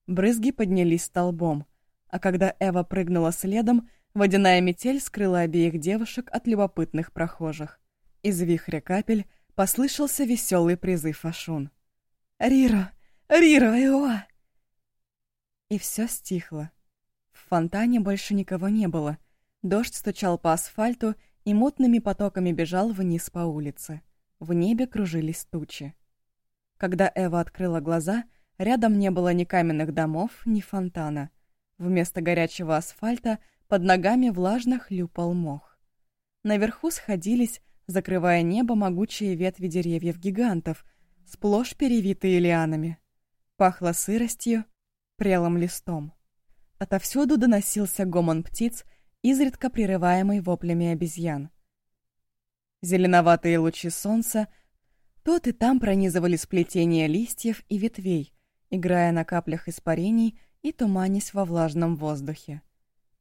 Брызги поднялись столбом, а когда Эва прыгнула следом, водяная метель скрыла обеих девушек от любопытных прохожих. Из вихря капель послышался веселый призыв Ашун. «Рира! Рира, Эоа!» И все стихло. В фонтане больше никого не было. Дождь стучал по асфальту и мутными потоками бежал вниз по улице. В небе кружились тучи. Когда Эва открыла глаза, рядом не было ни каменных домов, ни фонтана. Вместо горячего асфальта под ногами влажно хлюпал мох. Наверху сходились, закрывая небо, могучие ветви деревьев-гигантов, сплошь перевитые лианами. Пахло сыростью, прелым листом. Отовсюду доносился гомон птиц, изредка прерываемый воплями обезьян. Зеленоватые лучи солнца тут и там пронизывали сплетение листьев и ветвей, играя на каплях испарений и туманясь во влажном воздухе.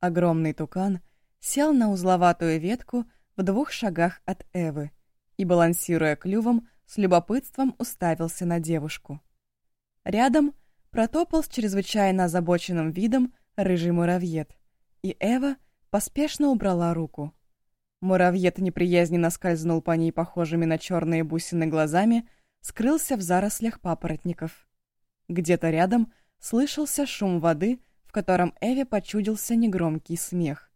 Огромный тукан сел на узловатую ветку, в двух шагах от Эвы и, балансируя клювом, с любопытством уставился на девушку. Рядом протопал с чрезвычайно озабоченным видом рыжий муравьед, и Эва поспешно убрала руку. Муравьед неприязненно скользнул по ней похожими на черные бусины глазами, скрылся в зарослях папоротников. Где-то рядом слышался шум воды, в котором Эве почудился негромкий смех.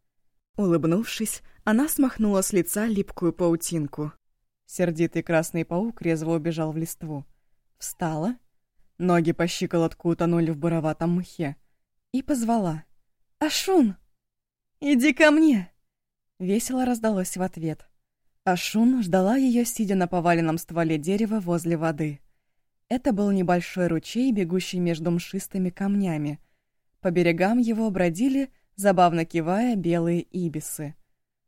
Улыбнувшись, она смахнула с лица липкую паутинку. Сердитый красный паук резво убежал в листву. Встала, ноги по щиколотку утонули в буроватом мхе, и позвала. «Ашун! Иди ко мне!» Весело раздалось в ответ. Ашун ждала ее, сидя на поваленном стволе дерева возле воды. Это был небольшой ручей, бегущий между мшистыми камнями. По берегам его бродили, забавно кивая, белые ибисы.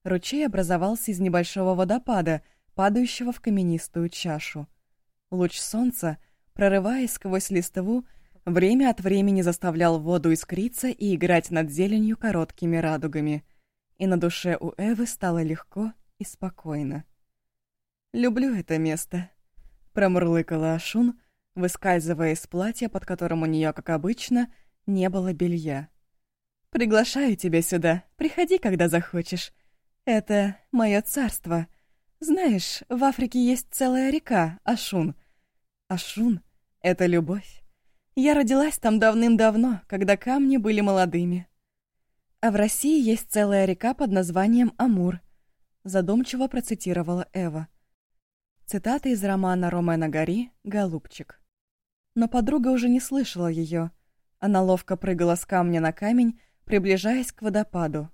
Ручей образовался из небольшого водопада, падающего в каменистую чашу. Луч солнца, прорываясь сквозь листву, время от времени заставлял воду искриться и играть над зеленью короткими радугами — и на душе у Эвы стало легко и спокойно. «Люблю это место», — промурлыкала Ашун, выскальзывая из платья, под которым у нее, как обычно, не было белья. «Приглашаю тебя сюда, приходи, когда захочешь. Это мое царство. Знаешь, в Африке есть целая река, Ашун. Ашун — это любовь. Я родилась там давным-давно, когда камни были молодыми. А в России есть целая река под названием Амур, задумчиво процитировала Эва. Цитата из романа Ромена Гори «Голубчик». Но подруга уже не слышала ее. Она ловко прыгала с камня на камень, приближаясь к водопаду.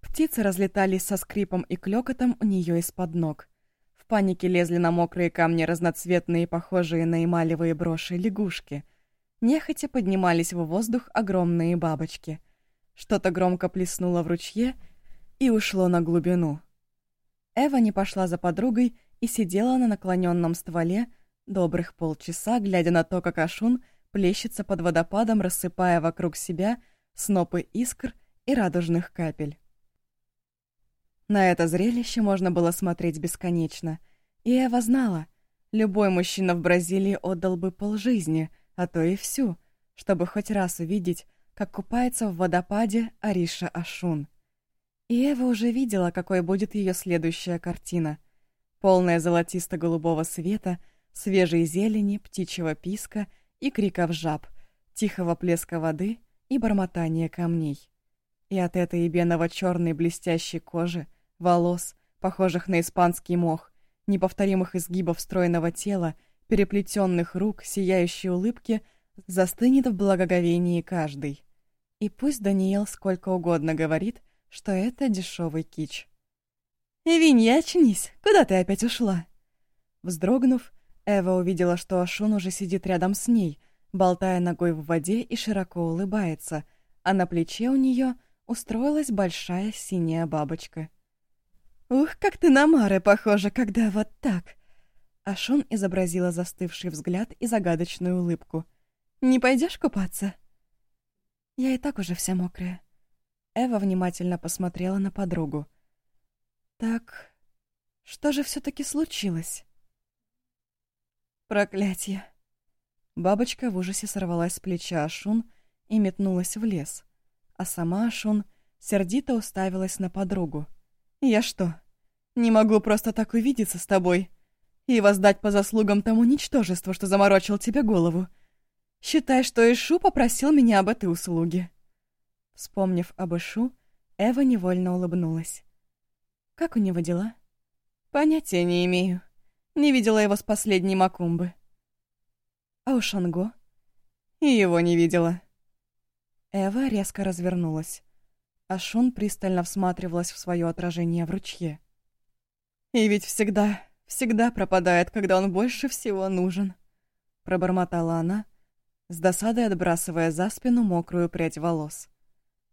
Птицы разлетались со скрипом и клёкотом у нее из-под ног. В панике лезли на мокрые камни разноцветные, похожие на эмалевые броши, лягушки. Нехотя поднимались в воздух огромные бабочки — что-то громко плеснуло в ручье и ушло на глубину. Эва не пошла за подругой и сидела на наклоненном стволе добрых полчаса, глядя на то, как Ашун плещется под водопадом, рассыпая вокруг себя снопы искр и радужных капель. На это зрелище можно было смотреть бесконечно, и Эва знала, любой мужчина в Бразилии отдал бы полжизни, а то и всю, чтобы хоть раз увидеть, как купается в водопаде Ариша Ашун. И Эва уже видела, какой будет ее следующая картина. Полная золотисто-голубого света, свежей зелени, птичьего писка и криков жаб, тихого плеска воды и бормотания камней. И от этой беново-черной блестящей кожи, волос, похожих на испанский мох, неповторимых изгибов стройного тела, переплетенных рук, сияющей улыбки — застынет в благоговении каждый. И пусть Даниэл сколько угодно говорит, что это дешевый кич. «Винь, очнись! Куда ты опять ушла?» Вздрогнув, Эва увидела, что Ашун уже сидит рядом с ней, болтая ногой в воде и широко улыбается, а на плече у нее устроилась большая синяя бабочка. «Ух, как ты на Маре похожа, когда вот так!» Ашун изобразила застывший взгляд и загадочную улыбку. Не пойдешь купаться?» «Я и так уже вся мокрая». Эва внимательно посмотрела на подругу. «Так, что же все таки случилось?» «Проклятье!» Бабочка в ужасе сорвалась с плеча Ашун и метнулась в лес, а сама Ашун сердито уставилась на подругу. «Я что, не могу просто так увидеться с тобой и воздать по заслугам тому ничтожеству, что заморочил тебе голову?» Считай, что Ишу попросил меня об этой услуге». Вспомнив об Ишу, Эва невольно улыбнулась. «Как у него дела?» «Понятия не имею. Не видела его с последней Макумбы». «А у Шанго?» «И его не видела». Эва резко развернулась. а Шун пристально всматривалась в свое отражение в ручье. «И ведь всегда, всегда пропадает, когда он больше всего нужен», — пробормотала она, с досадой отбрасывая за спину мокрую прядь волос.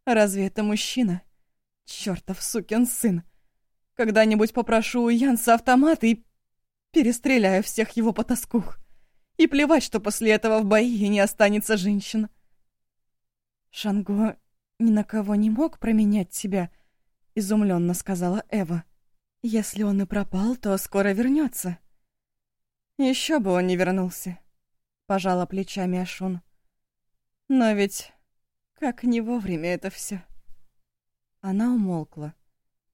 «Разве это мужчина? Чёртов сукин сын! Когда-нибудь попрошу у Янса автомат и перестреляю всех его потаскух. И плевать, что после этого в бои не останется женщин». «Шанго ни на кого не мог променять тебя», — изумленно сказала Эва. Если он и пропал, то скоро вернется. Еще бы он не вернулся, пожала плечами Ашун. Но ведь как не вовремя это все. Она умолкла,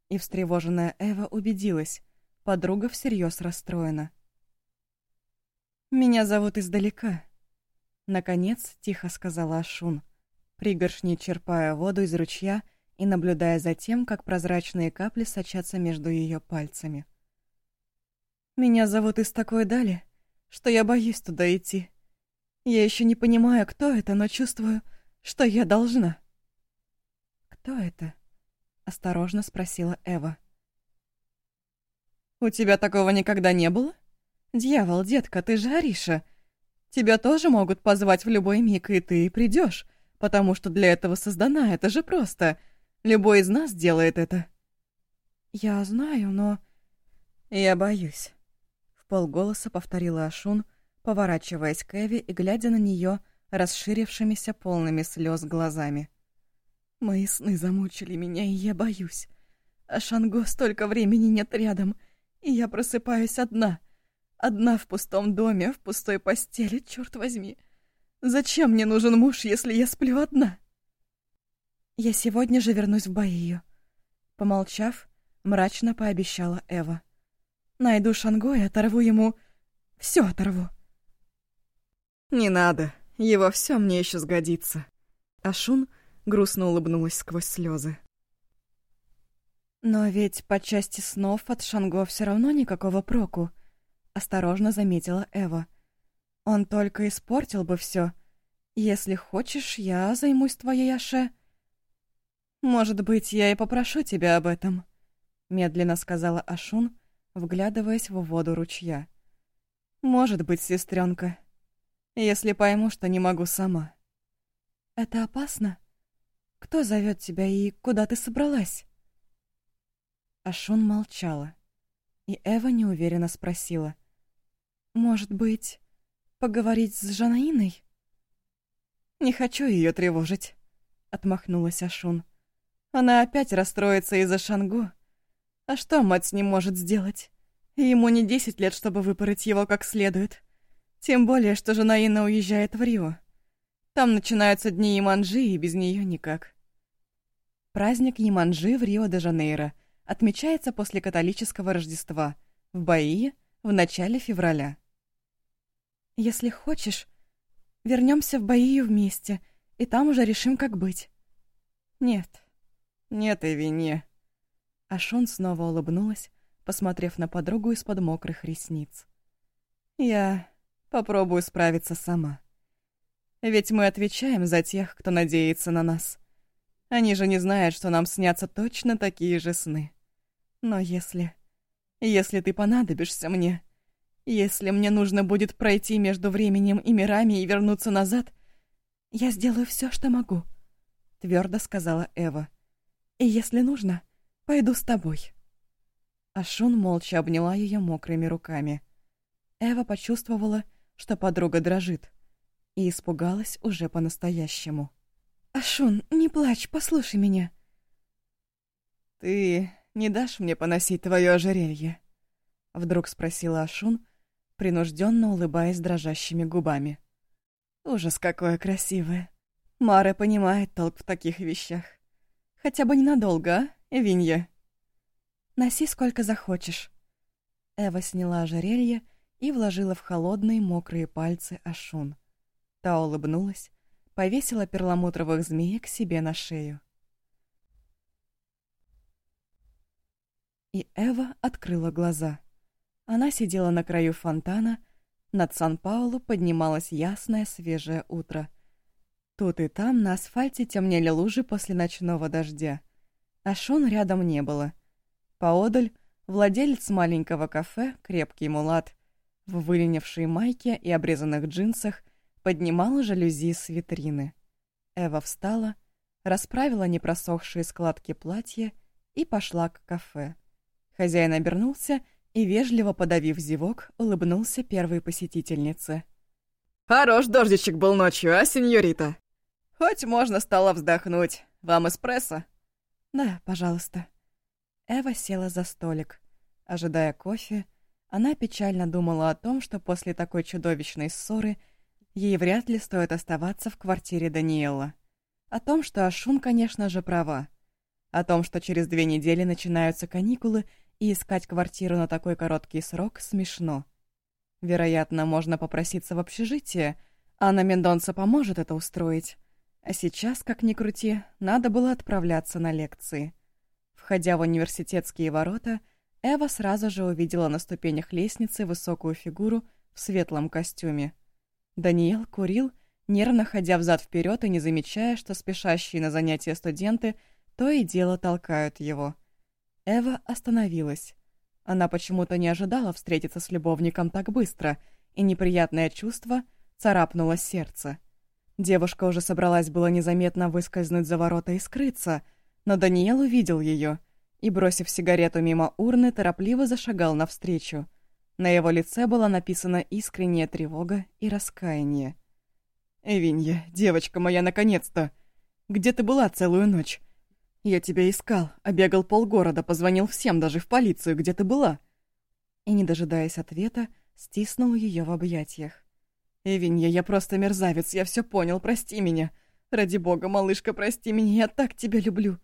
и встревоженная Эва убедилась, подруга всерьез расстроена. «Меня зовут издалека», — наконец тихо сказала Ашун, пригоршней черпая воду из ручья и наблюдая за тем, как прозрачные капли сочатся между ее пальцами. «Меня зовут из такой дали, что я боюсь туда идти. Я еще не понимаю, кто это, но чувствую, что я должна». «Кто это?» — осторожно спросила Эва. «У тебя такого никогда не было? Дьявол, детка, ты же Ариша. Тебя тоже могут позвать в любой миг, и ты придешь, потому что для этого создана, это же просто. Любой из нас делает это». «Я знаю, но...» «Я боюсь», — в полголоса повторила Ашун, поворачиваясь к Эви и глядя на нее расширившимися полными слез глазами. «Мои сны замучили меня, и я боюсь. А Шанго столько времени нет рядом, и я просыпаюсь одна. Одна в пустом доме, в пустой постели, черт возьми. Зачем мне нужен муж, если я сплю одна?» «Я сегодня же вернусь в Баию», — помолчав, мрачно пообещала Эва. «Найду Шанго и оторву ему... все оторву». «Не надо, его все мне еще сгодится». Ашун грустно улыбнулась сквозь слезы. «Но ведь по части снов от Шанго все равно никакого проку», — осторожно заметила Эва. «Он только испортил бы все. Если хочешь, я займусь твоей Аше». «Может быть, я и попрошу тебя об этом», — медленно сказала Ашун, вглядываясь в воду ручья. «Может быть, сестренка, если пойму, что не могу сама». «Это опасно? Кто зовет тебя и куда ты собралась?» Ашун молчала, и Эва неуверенно спросила. «Может быть, поговорить с Жанаиной?» «Не хочу ее тревожить», — отмахнулась Ашун. Она опять расстроится из-за Шангу. А что мать ним может сделать? Ему не десять лет, чтобы выпороть его как следует. Тем более, что жена Инна уезжает в Рио. Там начинаются дни Яманжи, и без нее никак. Праздник Яманжи в Рио-де-Жанейро отмечается после католического Рождества, в Баии в начале февраля. «Если хочешь, вернемся в Баию вместе, и там уже решим, как быть». «Нет», «Нет, Эви, не». Ашон снова улыбнулась, посмотрев на подругу из-под мокрых ресниц. «Я попробую справиться сама. Ведь мы отвечаем за тех, кто надеется на нас. Они же не знают, что нам снятся точно такие же сны. Но если... Если ты понадобишься мне, если мне нужно будет пройти между временем и мирами и вернуться назад, я сделаю все, что могу», — твердо сказала Эва. И если нужно, пойду с тобой». Ашун молча обняла ее мокрыми руками. Эва почувствовала, что подруга дрожит, и испугалась уже по-настоящему. «Ашун, не плачь, послушай меня». «Ты не дашь мне поносить твое ожерелье?» — вдруг спросила Ашун, принужденно улыбаясь дрожащими губами. «Ужас, какое красивое! Мара понимает толк в таких вещах. Хотя бы ненадолго, а, Винья?» «Носи сколько захочешь». Эва сняла ожерелье и вложила в холодные мокрые пальцы Ашун. Та улыбнулась, повесила перламутровых змеек себе на шею. И Эва открыла глаза. Она сидела на краю фонтана, над Сан-Паулу поднималось ясное свежее утро. Тут и там на асфальте темнели лужи после ночного дождя. А Шон рядом не было. Поодаль владелец маленького кафе, крепкий мулат, в выленившей майке и обрезанных джинсах, поднимал жалюзи с витрины. Эва встала, расправила непросохшие складки платья и пошла к кафе. Хозяин обернулся и, вежливо подавив зевок, улыбнулся первой посетительнице. «Хорош дождичек был ночью, а, сеньорита?» Хоть можно стало вздохнуть. Вам эспрессо?» «Да, пожалуйста». Эва села за столик. Ожидая кофе, она печально думала о том, что после такой чудовищной ссоры ей вряд ли стоит оставаться в квартире Даниэла. О том, что Ашун, конечно же, права. О том, что через две недели начинаются каникулы, и искать квартиру на такой короткий срок смешно. Вероятно, можно попроситься в общежитие, Анна Мендонса поможет это устроить. А сейчас, как ни крути, надо было отправляться на лекции. Входя в университетские ворота, Эва сразу же увидела на ступенях лестницы высокую фигуру в светлом костюме. Даниэл курил, нервно ходя взад вперед и не замечая, что спешащие на занятия студенты то и дело толкают его. Эва остановилась. Она почему-то не ожидала встретиться с любовником так быстро, и неприятное чувство царапнуло сердце. Девушка уже собралась было незаметно выскользнуть за ворота и скрыться, но Даниэл увидел ее и, бросив сигарету мимо урны, торопливо зашагал навстречу. На его лице была написана искренняя тревога и раскаяние. «Эвинья, девочка моя, наконец-то! Где ты была целую ночь? Я тебя искал, обегал полгорода, позвонил всем, даже в полицию, где ты была?» И, не дожидаясь ответа, стиснул ее в объятиях. «Эвинья, я просто мерзавец, я все понял, прости меня. Ради бога, малышка, прости меня, я так тебя люблю».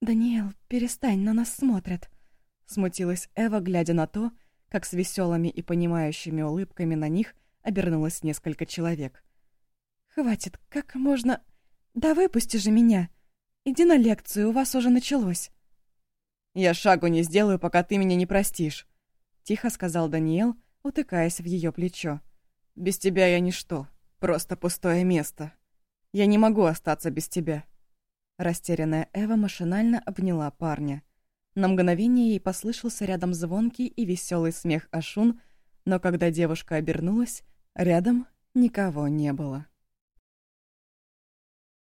«Даниэл, перестань, на нас смотрят», — смутилась Эва, глядя на то, как с веселыми и понимающими улыбками на них обернулось несколько человек. «Хватит, как можно... Да выпусти же меня! Иди на лекцию, у вас уже началось!» «Я шагу не сделаю, пока ты меня не простишь», — тихо сказал Даниэл, утыкаясь в ее плечо. Без тебя я ничто, просто пустое место. Я не могу остаться без тебя». Растерянная Эва машинально обняла парня. На мгновение ей послышался рядом звонкий и веселый смех Ашун, но когда девушка обернулась, рядом никого не было.